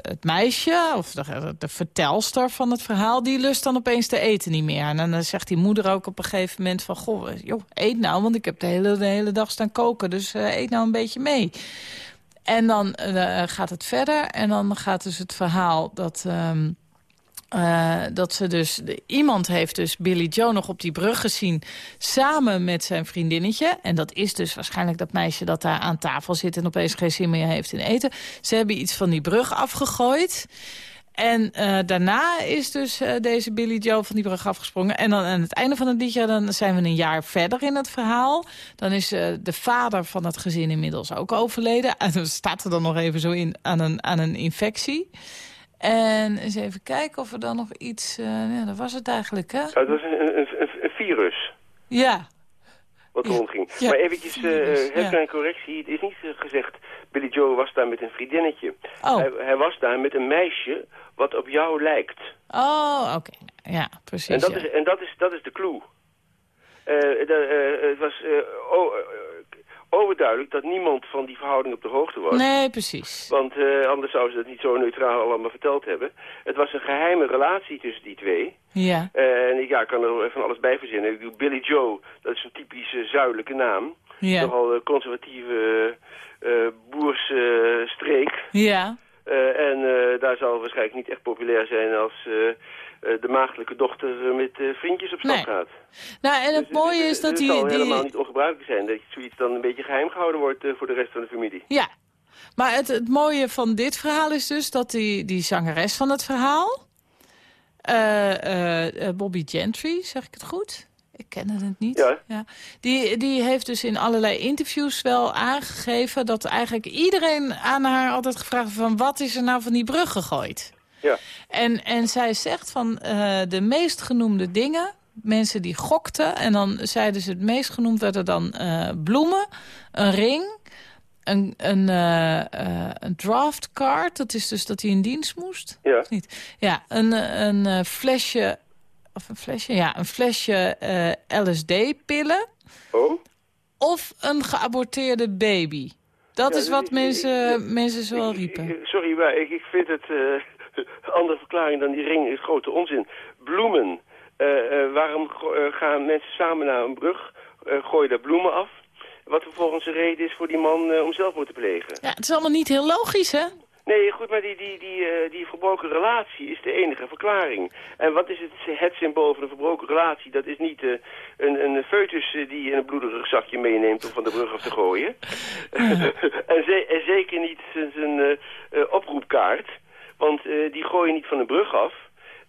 het meisje, of de, vertelster van het verhaal... die lust dan opeens te eten niet meer. En dan zegt die moeder ook op een gegeven moment van... goh, joh, eet nou, want ik heb de hele, de hele dag staan koken. Dus eet nou een beetje mee. En dan eh, gaat het verder. En dan gaat dus het verhaal dat... ehm, eh, dat ze dus, iemand heeft dus Billy Joe nog op die brug gezien... samen met zijn vriendinnetje. En dat is dus waarschijnlijk dat meisje dat daar aan tafel zit... en opeens geen zin meer heeft in eten. Ze hebben iets van die brug afgegooid. En eh, daarna is dus eh, deze Billy Joe van die brug afgesprongen. En dan aan het einde van het liedje dan zijn we een jaar verder in het verhaal. Dan is eh, de vader van het gezin inmiddels ook overleden. [LAUGHS] En dan staat er dan nog even zo in aan een, aan een infectie. En eens even kijken of er dan nog iets... ja, dat was het eigenlijk, hè? Het was een, een, een, virus Ja. wat rondging. Ja, maar eventjes, heb ja. ik een correctie. Het is niet gezegd, Joe was daar met een vriendinnetje. Oh. Hij, hij was daar met een meisje wat op jou lijkt. Oh, oké. Ja, precies. En dat, ja. is, en dat, is, dat is de clue. Eh, de, eh, het was eh, overduidelijk dat niemand van die verhouding op de hoogte was. Nee, precies. Want eh, anders zouden ze dat niet zo neutraal allemaal verteld hebben. Het was een geheime relatie tussen die twee. Ja. Eh, en ik ja, ik kan er van alles bij verzinnen. Ik bedoel, Billy Joe, dat is een typische zuidelijke naam. Ja. Nogal een conservatieve eh boerse streek. Ja. Eh, en eh, daar zal waarschijnlijk niet echt populair zijn als eh, eh, de maagdelijke dochter eh, met eh, vriendjes op stap Nee. gaat. Nou, en het mooie is dat het die... zal helemaal die niet ongebruikelijk zijn dat zoiets dan een beetje geheim gehouden wordt eh, voor de rest van de familie. ja. Maar het, het mooie van dit verhaal is dus dat die, die zangeres van het verhaal... eh, eh, eh, Bobby Gentry, zeg ik het goed? Ik ken het niet. Ja. Die, die heeft dus in allerlei interviews wel aangegeven... dat eigenlijk iedereen aan haar altijd gevraagd heeft van... wat is er nou van die brug gegooid? Ja. En, en zij zegt van eh, de meest genoemde dingen... mensen die gokten en dan zeiden ze het meest genoemd... werden dan eh, bloemen, een ring... Een, een, eh, een draftcard, dat is dus dat hij in dienst moest. Ja. Of niet? Ja, een, een flesje, of een flesje, ja, een flesje LSD-pillen. Oh? Of een geaborteerde baby. Dat Ja, is wat mensen, mensen zo riepen. Sorry, maar ik, ik vind het andere verklaring dan die ring is grote onzin. Bloemen. Eh, eh, waarom eh, gaan mensen samen naar een brug, gooien daar bloemen af? Wat vervolgens de reden is voor die man om zelfmoord te plegen. Ja, het is allemaal niet heel logisch, hè? Nee, goed, maar die, die, die, die verbroken relatie is de enige verklaring. En wat is het, het symbool van een verbroken relatie? Dat is niet een, een foetus die je in een bloederig zakje meeneemt om van de brug af te gooien. [LAUGHS] [LAUGHS] en, ze- en zeker niet zijn, oproepkaart. Want eh, die gooi je niet van de brug af.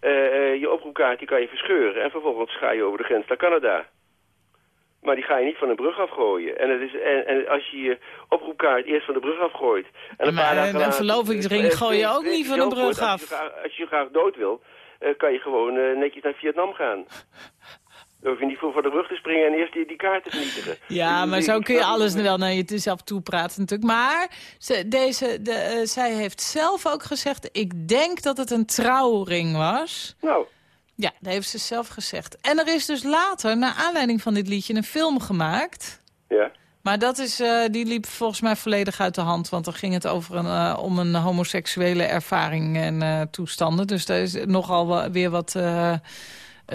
Eh, eh, je oproepkaart die kan je verscheuren en vervolgens ga je over de grens naar Canada. Maar die ga je niet van de brug afgooien. En, het is, en, en als je je oproepkaart eerst van de brug afgooit... En een Maar, paar dagen een verlovingsring gooi je ook niet van zelfmoord, brug als je af. graag- Als je graag dood wil, kan je gewoon netjes naar Vietnam gaan. Dan hoef je niet voor van de brug te springen en eerst die, die kaart te vernietigen. [LAUGHS] Ja, maar zo kun je alles wel naar jezelf toe praten natuurlijk. Maar ze, deze, de, eh, zij heeft zelf ook gezegd... ik denk dat het een trouwring was. Nou. Ja, dat heeft ze zelf gezegd. En er is dus later, naar aanleiding van dit liedje, een film gemaakt. Ja. Maar dat is, eh, die liep volgens mij volledig uit de hand. Want dan ging het over een, eh, om een homoseksuele ervaring en toestanden. Dus daar is nogal weer wat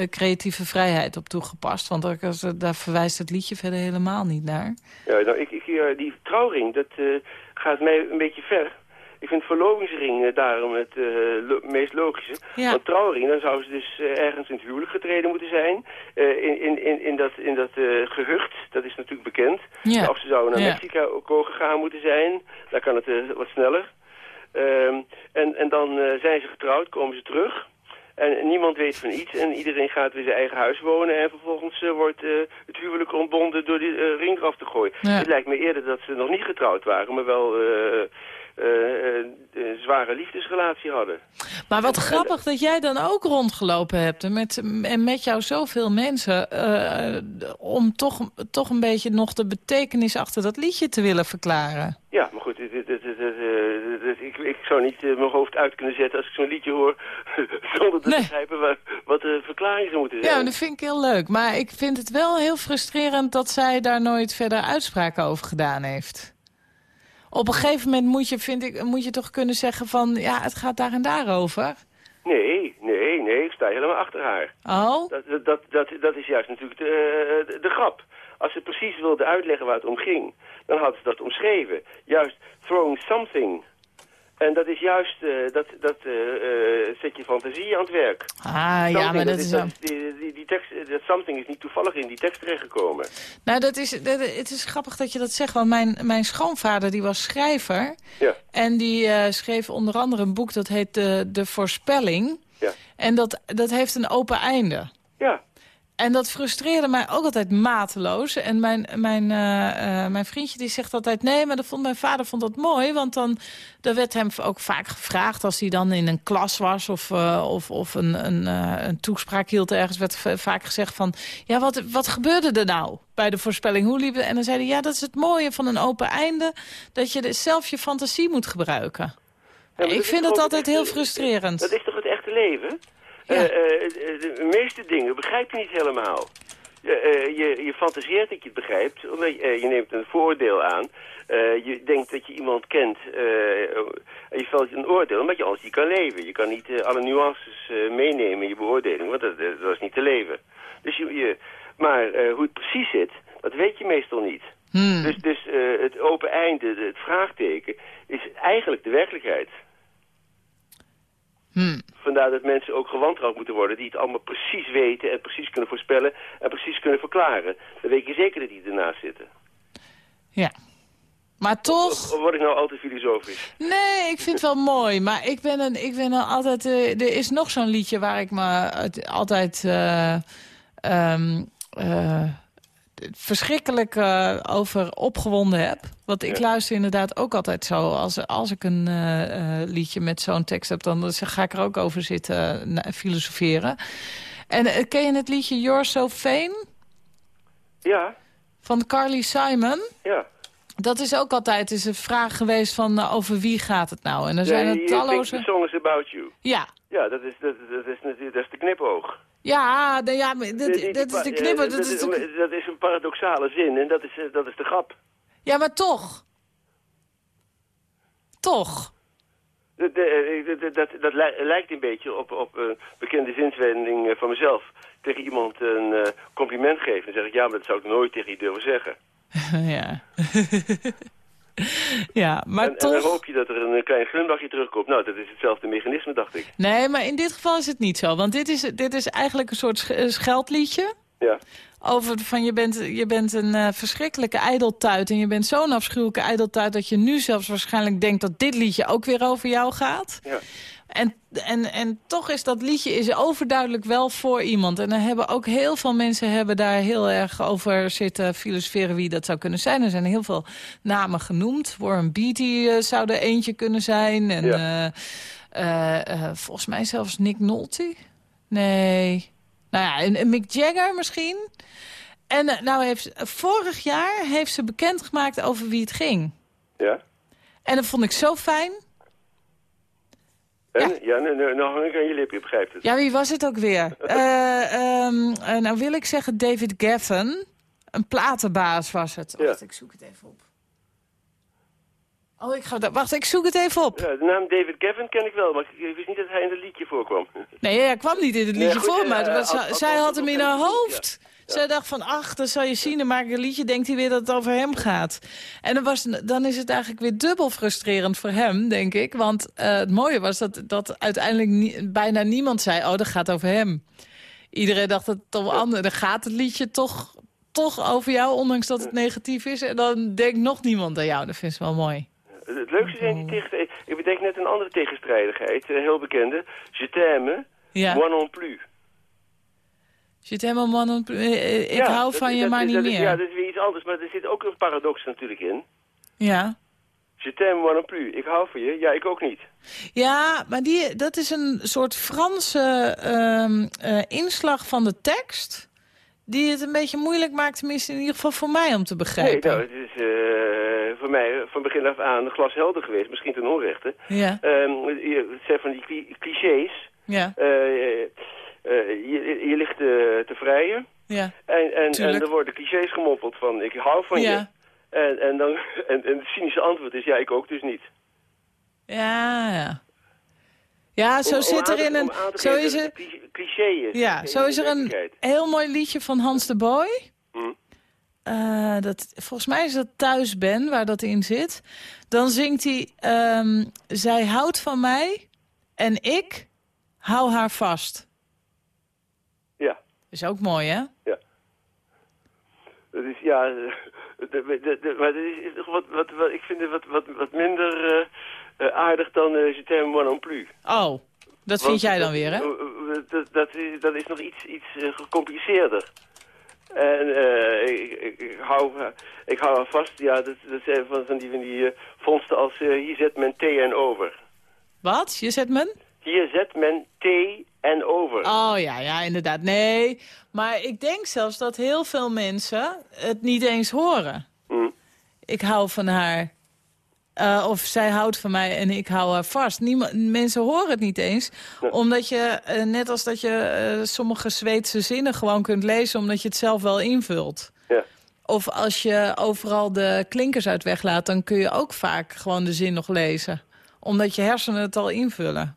creatieve vrijheid op toegepast. Want daar, daar verwijst het liedje verder helemaal niet naar. Ja, nou, ik, ik, eh, die trouwring, dat eh, gaat mij een beetje ver. Ik vind verlovingsring eh, daarom het eh, lo- meest logische. Ja. Want trouwring, dan zou ze dus eh, ergens in het huwelijk getreden moeten zijn. Eh, in, in, in, in dat, in dat eh, gehucht, dat is natuurlijk bekend. Ja. Of ze zouden naar Ja. Mexico gegaan moeten zijn. Daar kan het eh, wat sneller. Ehm, en, en dan eh, zijn ze getrouwd, komen ze terug. En niemand weet van iets en iedereen gaat weer zijn eigen huis wonen. En vervolgens eh, wordt eh, het huwelijk ontbonden door die eh, ring eraf te gooien. Ja. Het lijkt me eerder dat ze nog niet getrouwd waren, maar wel een zware liefdesrelatie hadden. Maar wat grappig dat jij dan ook rondgelopen hebt. En met, en met jou zoveel mensen. eh, om toch, toch een beetje nog de betekenis achter dat liedje te willen verklaren. Ja, maar goed, eh, ik, ik zou niet eh, mijn hoofd uit kunnen zetten als ik zo'n liedje hoor... [LAUGHS] zonder te begrijpen wa- wat de verklaring zou moeten Ja, zijn. maar dat vind ik heel leuk. Maar ik vind het wel heel frustrerend dat zij daar nooit verder uitspraken over gedaan heeft. Op een gegeven moment moet je, vind ik, moet je toch kunnen zeggen van... ja, het gaat daar en daar over. Nee, nee, nee, ik sta helemaal achter haar. Oh? Dat, dat, dat, dat, is juist natuurlijk de, de, de grap. Als ze precies wilde uitleggen waar het om ging, dan had ze dat omschreven. Juist throwing something. En dat is juist, eh, dat, dat eh, eh, zet je fantasie aan het werk. Ah, ja, maar dat is... dat wel- die, die, die tekst, dat something is niet toevallig in die tekst terechtgekomen. Nou, dat is, dat, het is grappig dat je dat zegt, want mijn, mijn schoonvader die was schrijver. Ja. En die schreef onder andere een boek dat heet De, de Voorspelling. Ja. En dat, dat heeft een open einde. Ja. En dat frustreerde mij ook altijd mateloos. En mijn, mijn, eh, eh, mijn vriendje die zegt altijd... nee, maar dat vond, mijn vader vond dat mooi. Want dan, dan werd hem ook vaak gevraagd... als hij dan in een klas was of, eh, of, of een, een, een toespraak hield ergens... werd vaak gezegd van... ja, wat, wat gebeurde er nou bij de voorspelling? Hoe liep het? En dan zei hij, ja, dat is het mooie van een open einde... dat je zelf je fantasie moet gebruiken. Ja, ik vind ook altijd het heel frustrerend. Dat is toch het echte leven? Eh, eh, de meeste dingen begrijp je niet helemaal. Je, eh, je, je fantaseert dat je het begrijpt, omdat je, je neemt een vooroordeel aan. Je denkt dat je iemand kent en je velt een oordeel, omdat je anders niet kan leven. Je kan niet alle nuances meenemen in je beoordeling, want dat, dat is niet te leven. Dus je, je, maar hoe het precies zit, dat weet je meestal niet. Hmm. Dus, dus het open einde, de- het vraagteken, is eigenlijk de werkelijkheid. Hmm. Vandaar dat mensen ook gewantrouwd moeten worden... die het allemaal precies weten en precies kunnen voorspellen... en precies kunnen verklaren. Dan weet je zeker dat die ernaast zitten. Ja. Maar toch... Of word ik nou al te filosofisch? Nee, ik vind het wel mooi. Maar ik ben, een, ik ben een altijd... eh, er is nog zo'n liedje waar ik me altijd... eh, ehm, eh, verschrikkelijk eh, over opgewonden heb. Want ik luister inderdaad ook altijd zo. Als, als ik een eh, eh, liedje met zo'n tekst heb... dan ga ik er ook over zitten filosoferen. En ken je het liedje You're So Fame? Ja, Van Carly Simon? ja. Dat is ook altijd is een vraag geweest van over wie gaat het nou? En er zijn Ja, er talloze... The song is about you. Ja, Ja, dat is, dat, dat is, natuurlijk- dat is de knipoog. Ja, de, ja maar dat, Die- die- dat is de knipper. eh, Dat is de- dat is een paradoxale zin en dat is, eh, dat is de grap. Ja, maar toch. Toch. De- de- eh, dat, dat, dat li- lijkt een beetje op, op een bekende zinswending eh, van mezelf. Tegen iemand een eh, compliment geven. Dan zeg ik, ja, maar dat zou ik nooit tegen je durven zeggen. [LAUGHS] ja. [LAUGHS] [LAUGHS] ja, maar en, en toch... dan hoop je dat er een klein glimlachje terugkomt. Nou, dat is hetzelfde mechanisme, dacht ik. Nee, maar in dit geval is het niet zo. Want dit is, dit is eigenlijk een soort sch- eh, scheldliedje. Ja. Over van je bent, je bent een eh, verschrikkelijke ijdeltuit. En je bent zo'n afschuwelijke ijdeltuit dat je nu zelfs waarschijnlijk denkt dat dit liedje ook weer over jou gaat. Ja. En, en, en toch is dat liedje is overduidelijk wel voor iemand. En er hebben ook heel veel mensen hebben daar heel erg over zitten filosoferen wie dat zou kunnen zijn. Er zijn heel veel namen genoemd. Warren Beatty eh, zou er eentje kunnen zijn. En eh, eh, volgens mij zelfs Nick Nolte. Nee. Nou ja, en, en Mick Jagger misschien. En nou heeft, vorig jaar heeft ze bekendgemaakt over wie het ging. Ja? En dat vond ik zo fijn. En? Ja, nou, nou, hang ik aan je lip, je begrijpt het. Ja, wie was het ook weer? [LAUGHS] Eh, nou wil ik zeggen David Geffen. Een platenbaas was het. Wacht, ik zoek het even op. Oh, ik ga... Wacht, ik zoek het even op. Ja, de naam David Gavin ken ik wel, maar ik, wist niet dat hij in het liedje voorkwam. Nee, hij kwam niet in het Nee, liedje goed, voor, eh, maar was- zij had hem in haar hoofd. Zij dacht van, ach, dan zal je zien, dan maak ik een liedje, denkt hij weer dat het over hem gaat. En dan, was, dan is het eigenlijk weer dubbel frustrerend voor hem, denk ik. Want eh, het mooie was dat, dat uiteindelijk nie- bijna niemand zei, oh, dat gaat over hem. Iedereen dacht dat het om anderen, dan gaat het liedje toch, toch over jou, ondanks dat het negatief is. En dan denkt nog niemand aan jou, dat vind ik wel mooi. Het leukste zijn die tegen... Ik bedenk net een andere tegenstrijdigheid, eh, heel bekende. Je t'aime, Ja. moi non plus. Zit helemaal man, op- eh, eh, ik Ja, hou van je, maar niet is- meer. Ja, dat is weer iets anders, maar er zit ook een paradox natuurlijk in. Ja. Je t'aime moi non plus. Ik hou van je. Ja, ik ook niet. Ja, maar die, dat is een soort Franse ehm, eh, inslag van de tekst... die het een beetje moeilijk maakt, tenminste in ieder geval voor mij om te begrijpen. Nee, nou, het is voor mij van begin af aan glashelder geweest. Misschien ten onrechte. Ja, Ehm, het zijn van die cli- clichés. ja, je, je ligt eh, te vrijen. ja. En, en, en er worden clichés gemoppeld van ik hou van je. Ja, En, en, dan, [LAUGHS] en, en het cynische antwoord is ja, ik ook dus niet. ja, ja. Ja, zo Om- zit er in een... Zo is er, cliché is. ja, zo is er een heel mooi liedje van Hans de Boy. Hm. Eh, dat, volgens mij is dat Thuis Ben, waar dat in zit. Dan zingt hij... ehm, zij houdt van mij en ik hou haar vast. Ja. Is ook mooi, hè? Dat is, ja, de, [LAUGHS] de, de, de- maar dat is wat, wat, wat, ik vind het wat, wat, wat minder eh, eh, aardig dan uh, Je t'aime moi non plus. Oh, dat vind Want jij dan weer, hè? Dat, dat, is, dat is nog iets, iets gecompliceerder. En ik, ik, ik hou, ik hou vast, ja, dat, dat zijn van, van die, van die vondsten als hier zet men thee en over. Wat? Je zet men? Hier zet men thee en over. Oh ja, ja, inderdaad. Nee, maar ik denk zelfs dat heel veel mensen het niet eens horen. Hm. Ik hou van haar. Eh, of zij houdt van mij en ik hou haar vast. Niemand, mensen horen het niet eens. Omdat je, eh, net als dat je eh, sommige Zweedse zinnen gewoon kunt lezen... omdat je het zelf wel invult. Ja. Of als je overal de klinkers uit weglaat... dan kun je ook vaak gewoon de zin nog lezen. Omdat je hersenen het al invullen.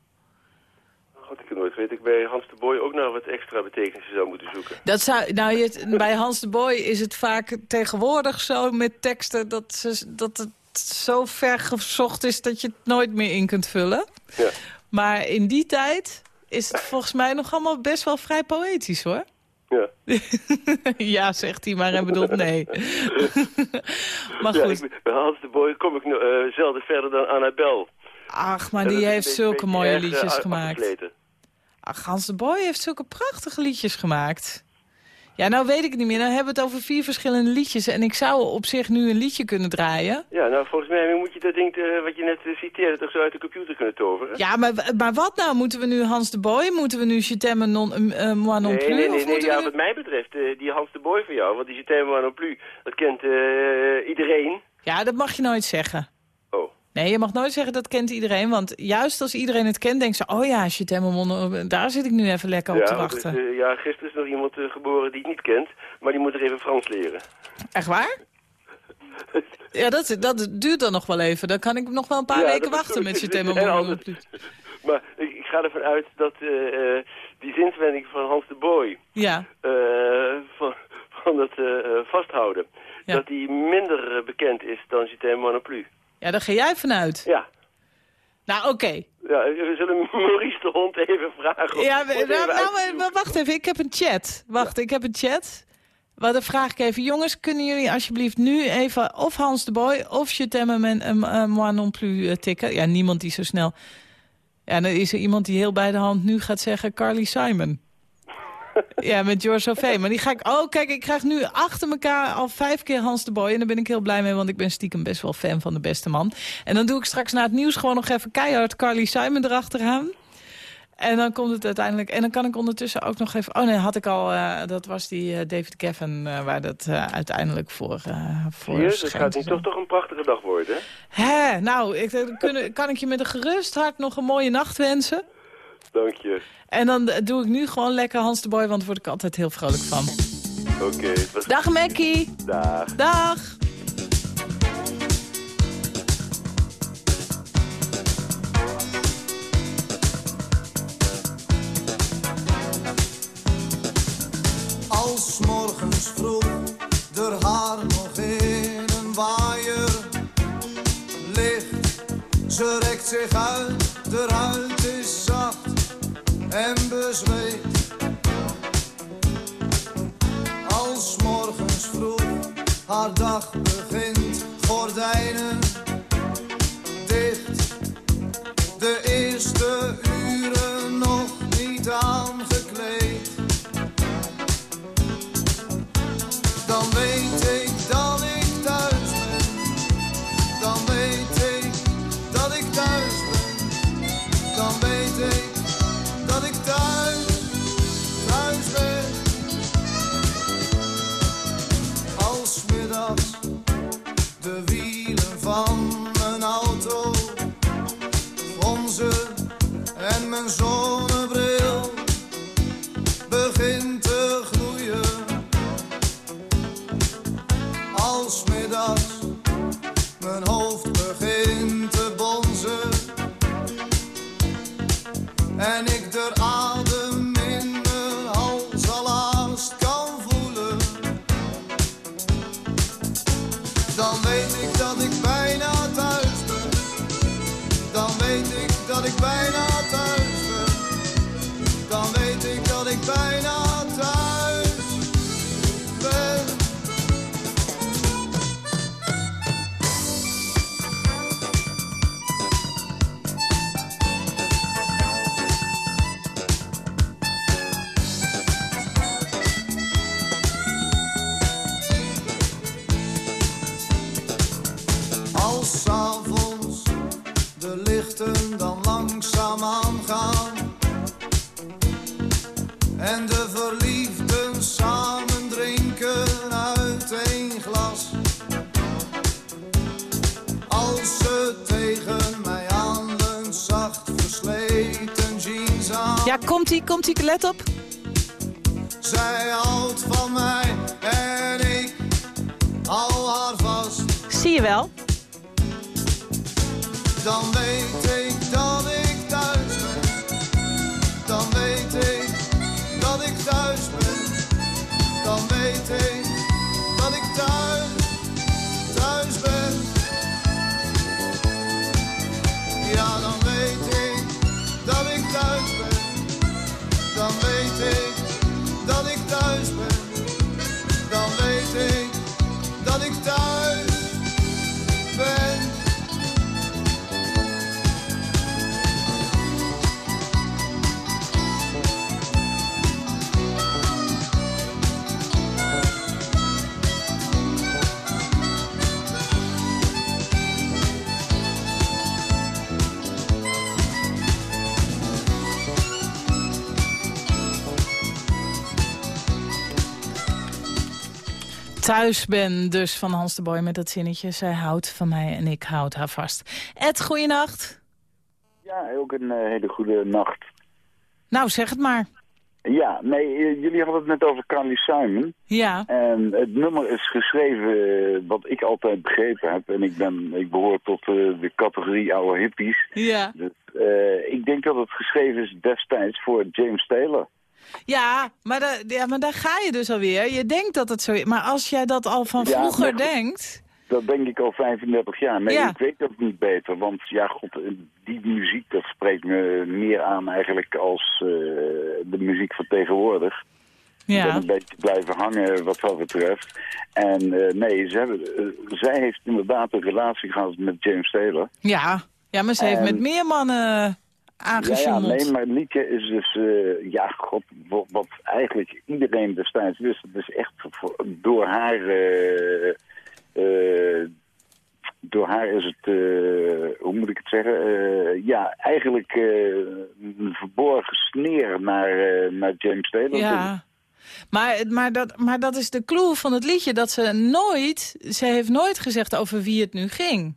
God, ik heb nooit weet ik bij Hans de Boy ook nog wat extra betekenissen zou moeten zoeken. Dat zou, nou, je, bij Hans de Boy is het vaak tegenwoordig zo met teksten... dat, ze, dat het zo ver gezocht is dat je het nooit meer in kunt vullen. Ja. Maar in die tijd is het volgens mij nog allemaal best wel vrij poëtisch, hoor. Ja. [LAUGHS] ja, zegt hij, maar hij bedoelt nee. [LAUGHS] maar Ja, goed. ik, bij Hans de Boy kom ik eh, zelden verder dan Annabel. Ach, maar En die heeft zulke mooie liedjes gemaakt. afgesleten. Hans de Boy heeft zulke prachtige liedjes gemaakt. Ja, nou weet ik het niet meer. Nou hebben we het over vier verschillende liedjes. En ik zou op zich nu een liedje kunnen draaien. Ja, nou volgens mij moet je dat ding, eh, wat je net eh, citeerde, toch zo uit de computer kunnen toveren? Ja, maar, maar wat nou? Moeten we nu Hans de Boy? Moeten we nu non, uh, moi non nee, plus? nee, nee, nee, moeten ja, nu- wat mij betreft, eh, die Hans de Boy van jou, want die Je moi non plus, dat kent eh, iedereen. Ja, dat mag je nooit zeggen. Nee, je mag nooit zeggen dat kent iedereen. Want juist als iedereen het kent, denkt ze... oh ja, Je t'aime mon- daar zit ik nu even lekker op te wachten. eh, ja, gisteren is nog iemand eh, geboren die het niet kent, maar die moet er even Frans leren. Echt waar? [LAUGHS] Ja, dat, dat duurt dan nog wel even. Dan kan ik nog wel een paar Ja, weken dat wachten met ik. Je t'aime En mon altijd- non plus. Maar ik, ik ga ervan uit dat eh, die zinswending van Hans de Boy, Ja, van, van eh, vasthouden, Ja. dat die minder bekend is dan non plus. Ja daar ga jij vanuit. Ja. Nou, oké. Ja, we zullen [LAUGHS] Maurice de Hond even vragen. Ja, we- nou, nou, maar wacht even. Ik heb een chat. Wacht, ik heb een chat. Wat dan vraag ik even. Jongens, kunnen jullie alsjeblieft nu even of Hans de Boy of Je t'aime men- eh, eh, moi non plus eh, tikken? Ja, niemand die zo snel... Ja, dan is er iemand die heel bij de hand nu gaat zeggen Carly Simon. Ja, met George Sauvé. [LAUGHS] Maar die ga ik... Oh, kijk, ik krijg nu achter elkaar al vijf keer Hans de Boy. En daar ben ik heel blij mee, want ik ben stiekem best wel fan van de beste man. En dan doe ik straks na het nieuws gewoon nog even keihard Carly Simon erachteraan. En dan komt het uiteindelijk... En dan kan ik ondertussen ook nog even... Oh nee, had ik al... eh, dat was die eh, David Gavin eh, waar dat eh, uiteindelijk voor, eh voor Zie je, dat schijnt gaat zijn. toch, toch een prachtige dag worden, hè? Hè, nou, ik, kunnen, kan ik je met een gerust hart nog een mooie nacht wensen. Dank je. En dan doe ik nu gewoon lekker Hans de Boy, want daar word ik altijd heel vrolijk van. Oké. was- Dag Mackie. Dag. Dag. Als morgens vroeg er haar nog in een waaier ligt. Ze rekt zich uit, de zacht en bezweet. Als morgens vroeg haar dag begint, gordijnen dicht. De eerste uren Ja, komt-ie, komt-ie, let op. Zij houdt van mij en ik hou haar vast. Zie je wel? Dan weet ik dat ik thuis ben. Dan weet ik dat ik thuis ben. Dan weet ik Thuis ben dus van Hans de Boy met dat zinnetje. Zij houdt van mij en ik houd haar vast. Ed, goeienacht. Ja, ook een eh, hele goede nacht. Nou, zeg het maar. Ja, nee, eh, jullie hadden het net over Carly Simon. Ja. En het nummer is geschreven eh, wat ik altijd begrepen heb. En ik, ben, ik behoor tot de categorie oude hippies. Ja. Dus ik denk dat het geschreven is destijds voor James Taylor. Ja maar, da- ja, maar daar ga je dus alweer. Je denkt dat het zo is. Maar als jij dat al van Ja, vroeger denkt... Dat denk ik al 35 jaar. Nee, Ja. ik weet dat niet beter. Want ja, god, eh, die muziek, dat spreekt me meer aan eigenlijk als eh, de muziek van tegenwoordig. Ik ben Ja. een beetje blijven hangen wat dat betreft. En eh, nee, ze hebben, zij heeft inderdaad een relatie gehad met James Taylor. Ja. ja, maar ze heeft met meer mannen Ja, ja, aangesjoemeld. nee, maar het liedje is dus, eh, ja, god, wat, wat eigenlijk iedereen destijds wist. Het is echt door haar, eh, eh, door haar is het, hoe moet ik het zeggen, ja, eigenlijk een verborgen sneer naar, naar James Taylor. Ja. Maar, maar, dat, maar dat is de clue van het liedje. Dat ze nooit... Ze heeft nooit gezegd over wie het nu ging.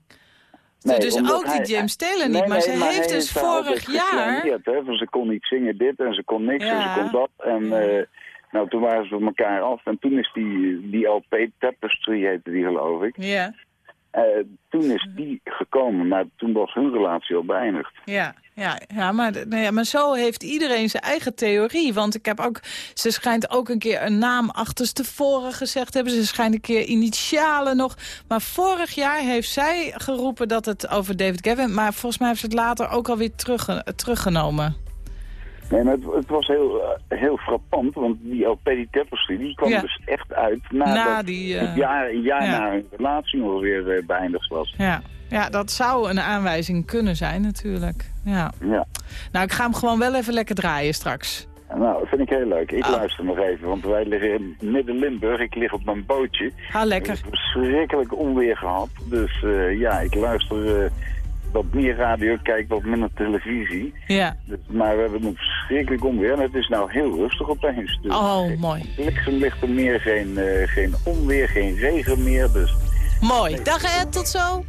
Nee, dus ook die James Taylor niet. Nee, maar nee, ze maar heeft dus vorig jaar... Hè, van ze kon niet zingen dit en ze kon niks en ze kon dat. En eh, nou, toen waren ze van elkaar af. En toen is die, die LP, Tapestry heette die geloof ik. Ja, Eh, toen is die gekomen, maar toen was hun relatie al beëindigd. ja, ja, ja, maar, nou maar zo heeft iedereen zijn eigen theorie. Want ik heb ook, ze schijnt ook een keer een naam achterstevoren gezegd hebben. Ze schijnt een keer initialen nog. Maar vorig jaar heeft zij geroepen dat het over David Gavin... maar volgens mij heeft ze het later ook alweer terugge teruggenomen. Nee, maar het, het was heel, eh, heel frappant, want die LP, die Tapestry, die kwam Ja. dus echt uit nadat Na die, eh, het jaar, een jaar ja. na hun relatie alweer uh, beëindigd was. Ja. ja, dat zou een aanwijzing kunnen zijn natuurlijk. Ja. Ja. Nou, ik ga hem gewoon wel even lekker draaien straks. Nou, dat vind ik heel leuk. Ah. Ik luister nog even, want wij liggen in Midden-Limburg. Ik lig op mijn bootje. Ga lekker. Ik heb verschrikkelijk onweer gehad. Dus eh, ja, ik luister eh, wat meer radio, kijk wat minder televisie. Ja. Dus, maar we hebben een verschrikkelijk onweer en het is nou heel rustig opeens. Dus Oh, mooi. bliksem ligt er meer, geen, eh, geen onweer, geen regen meer. Dus Mooi. Dag Ed, tot zo.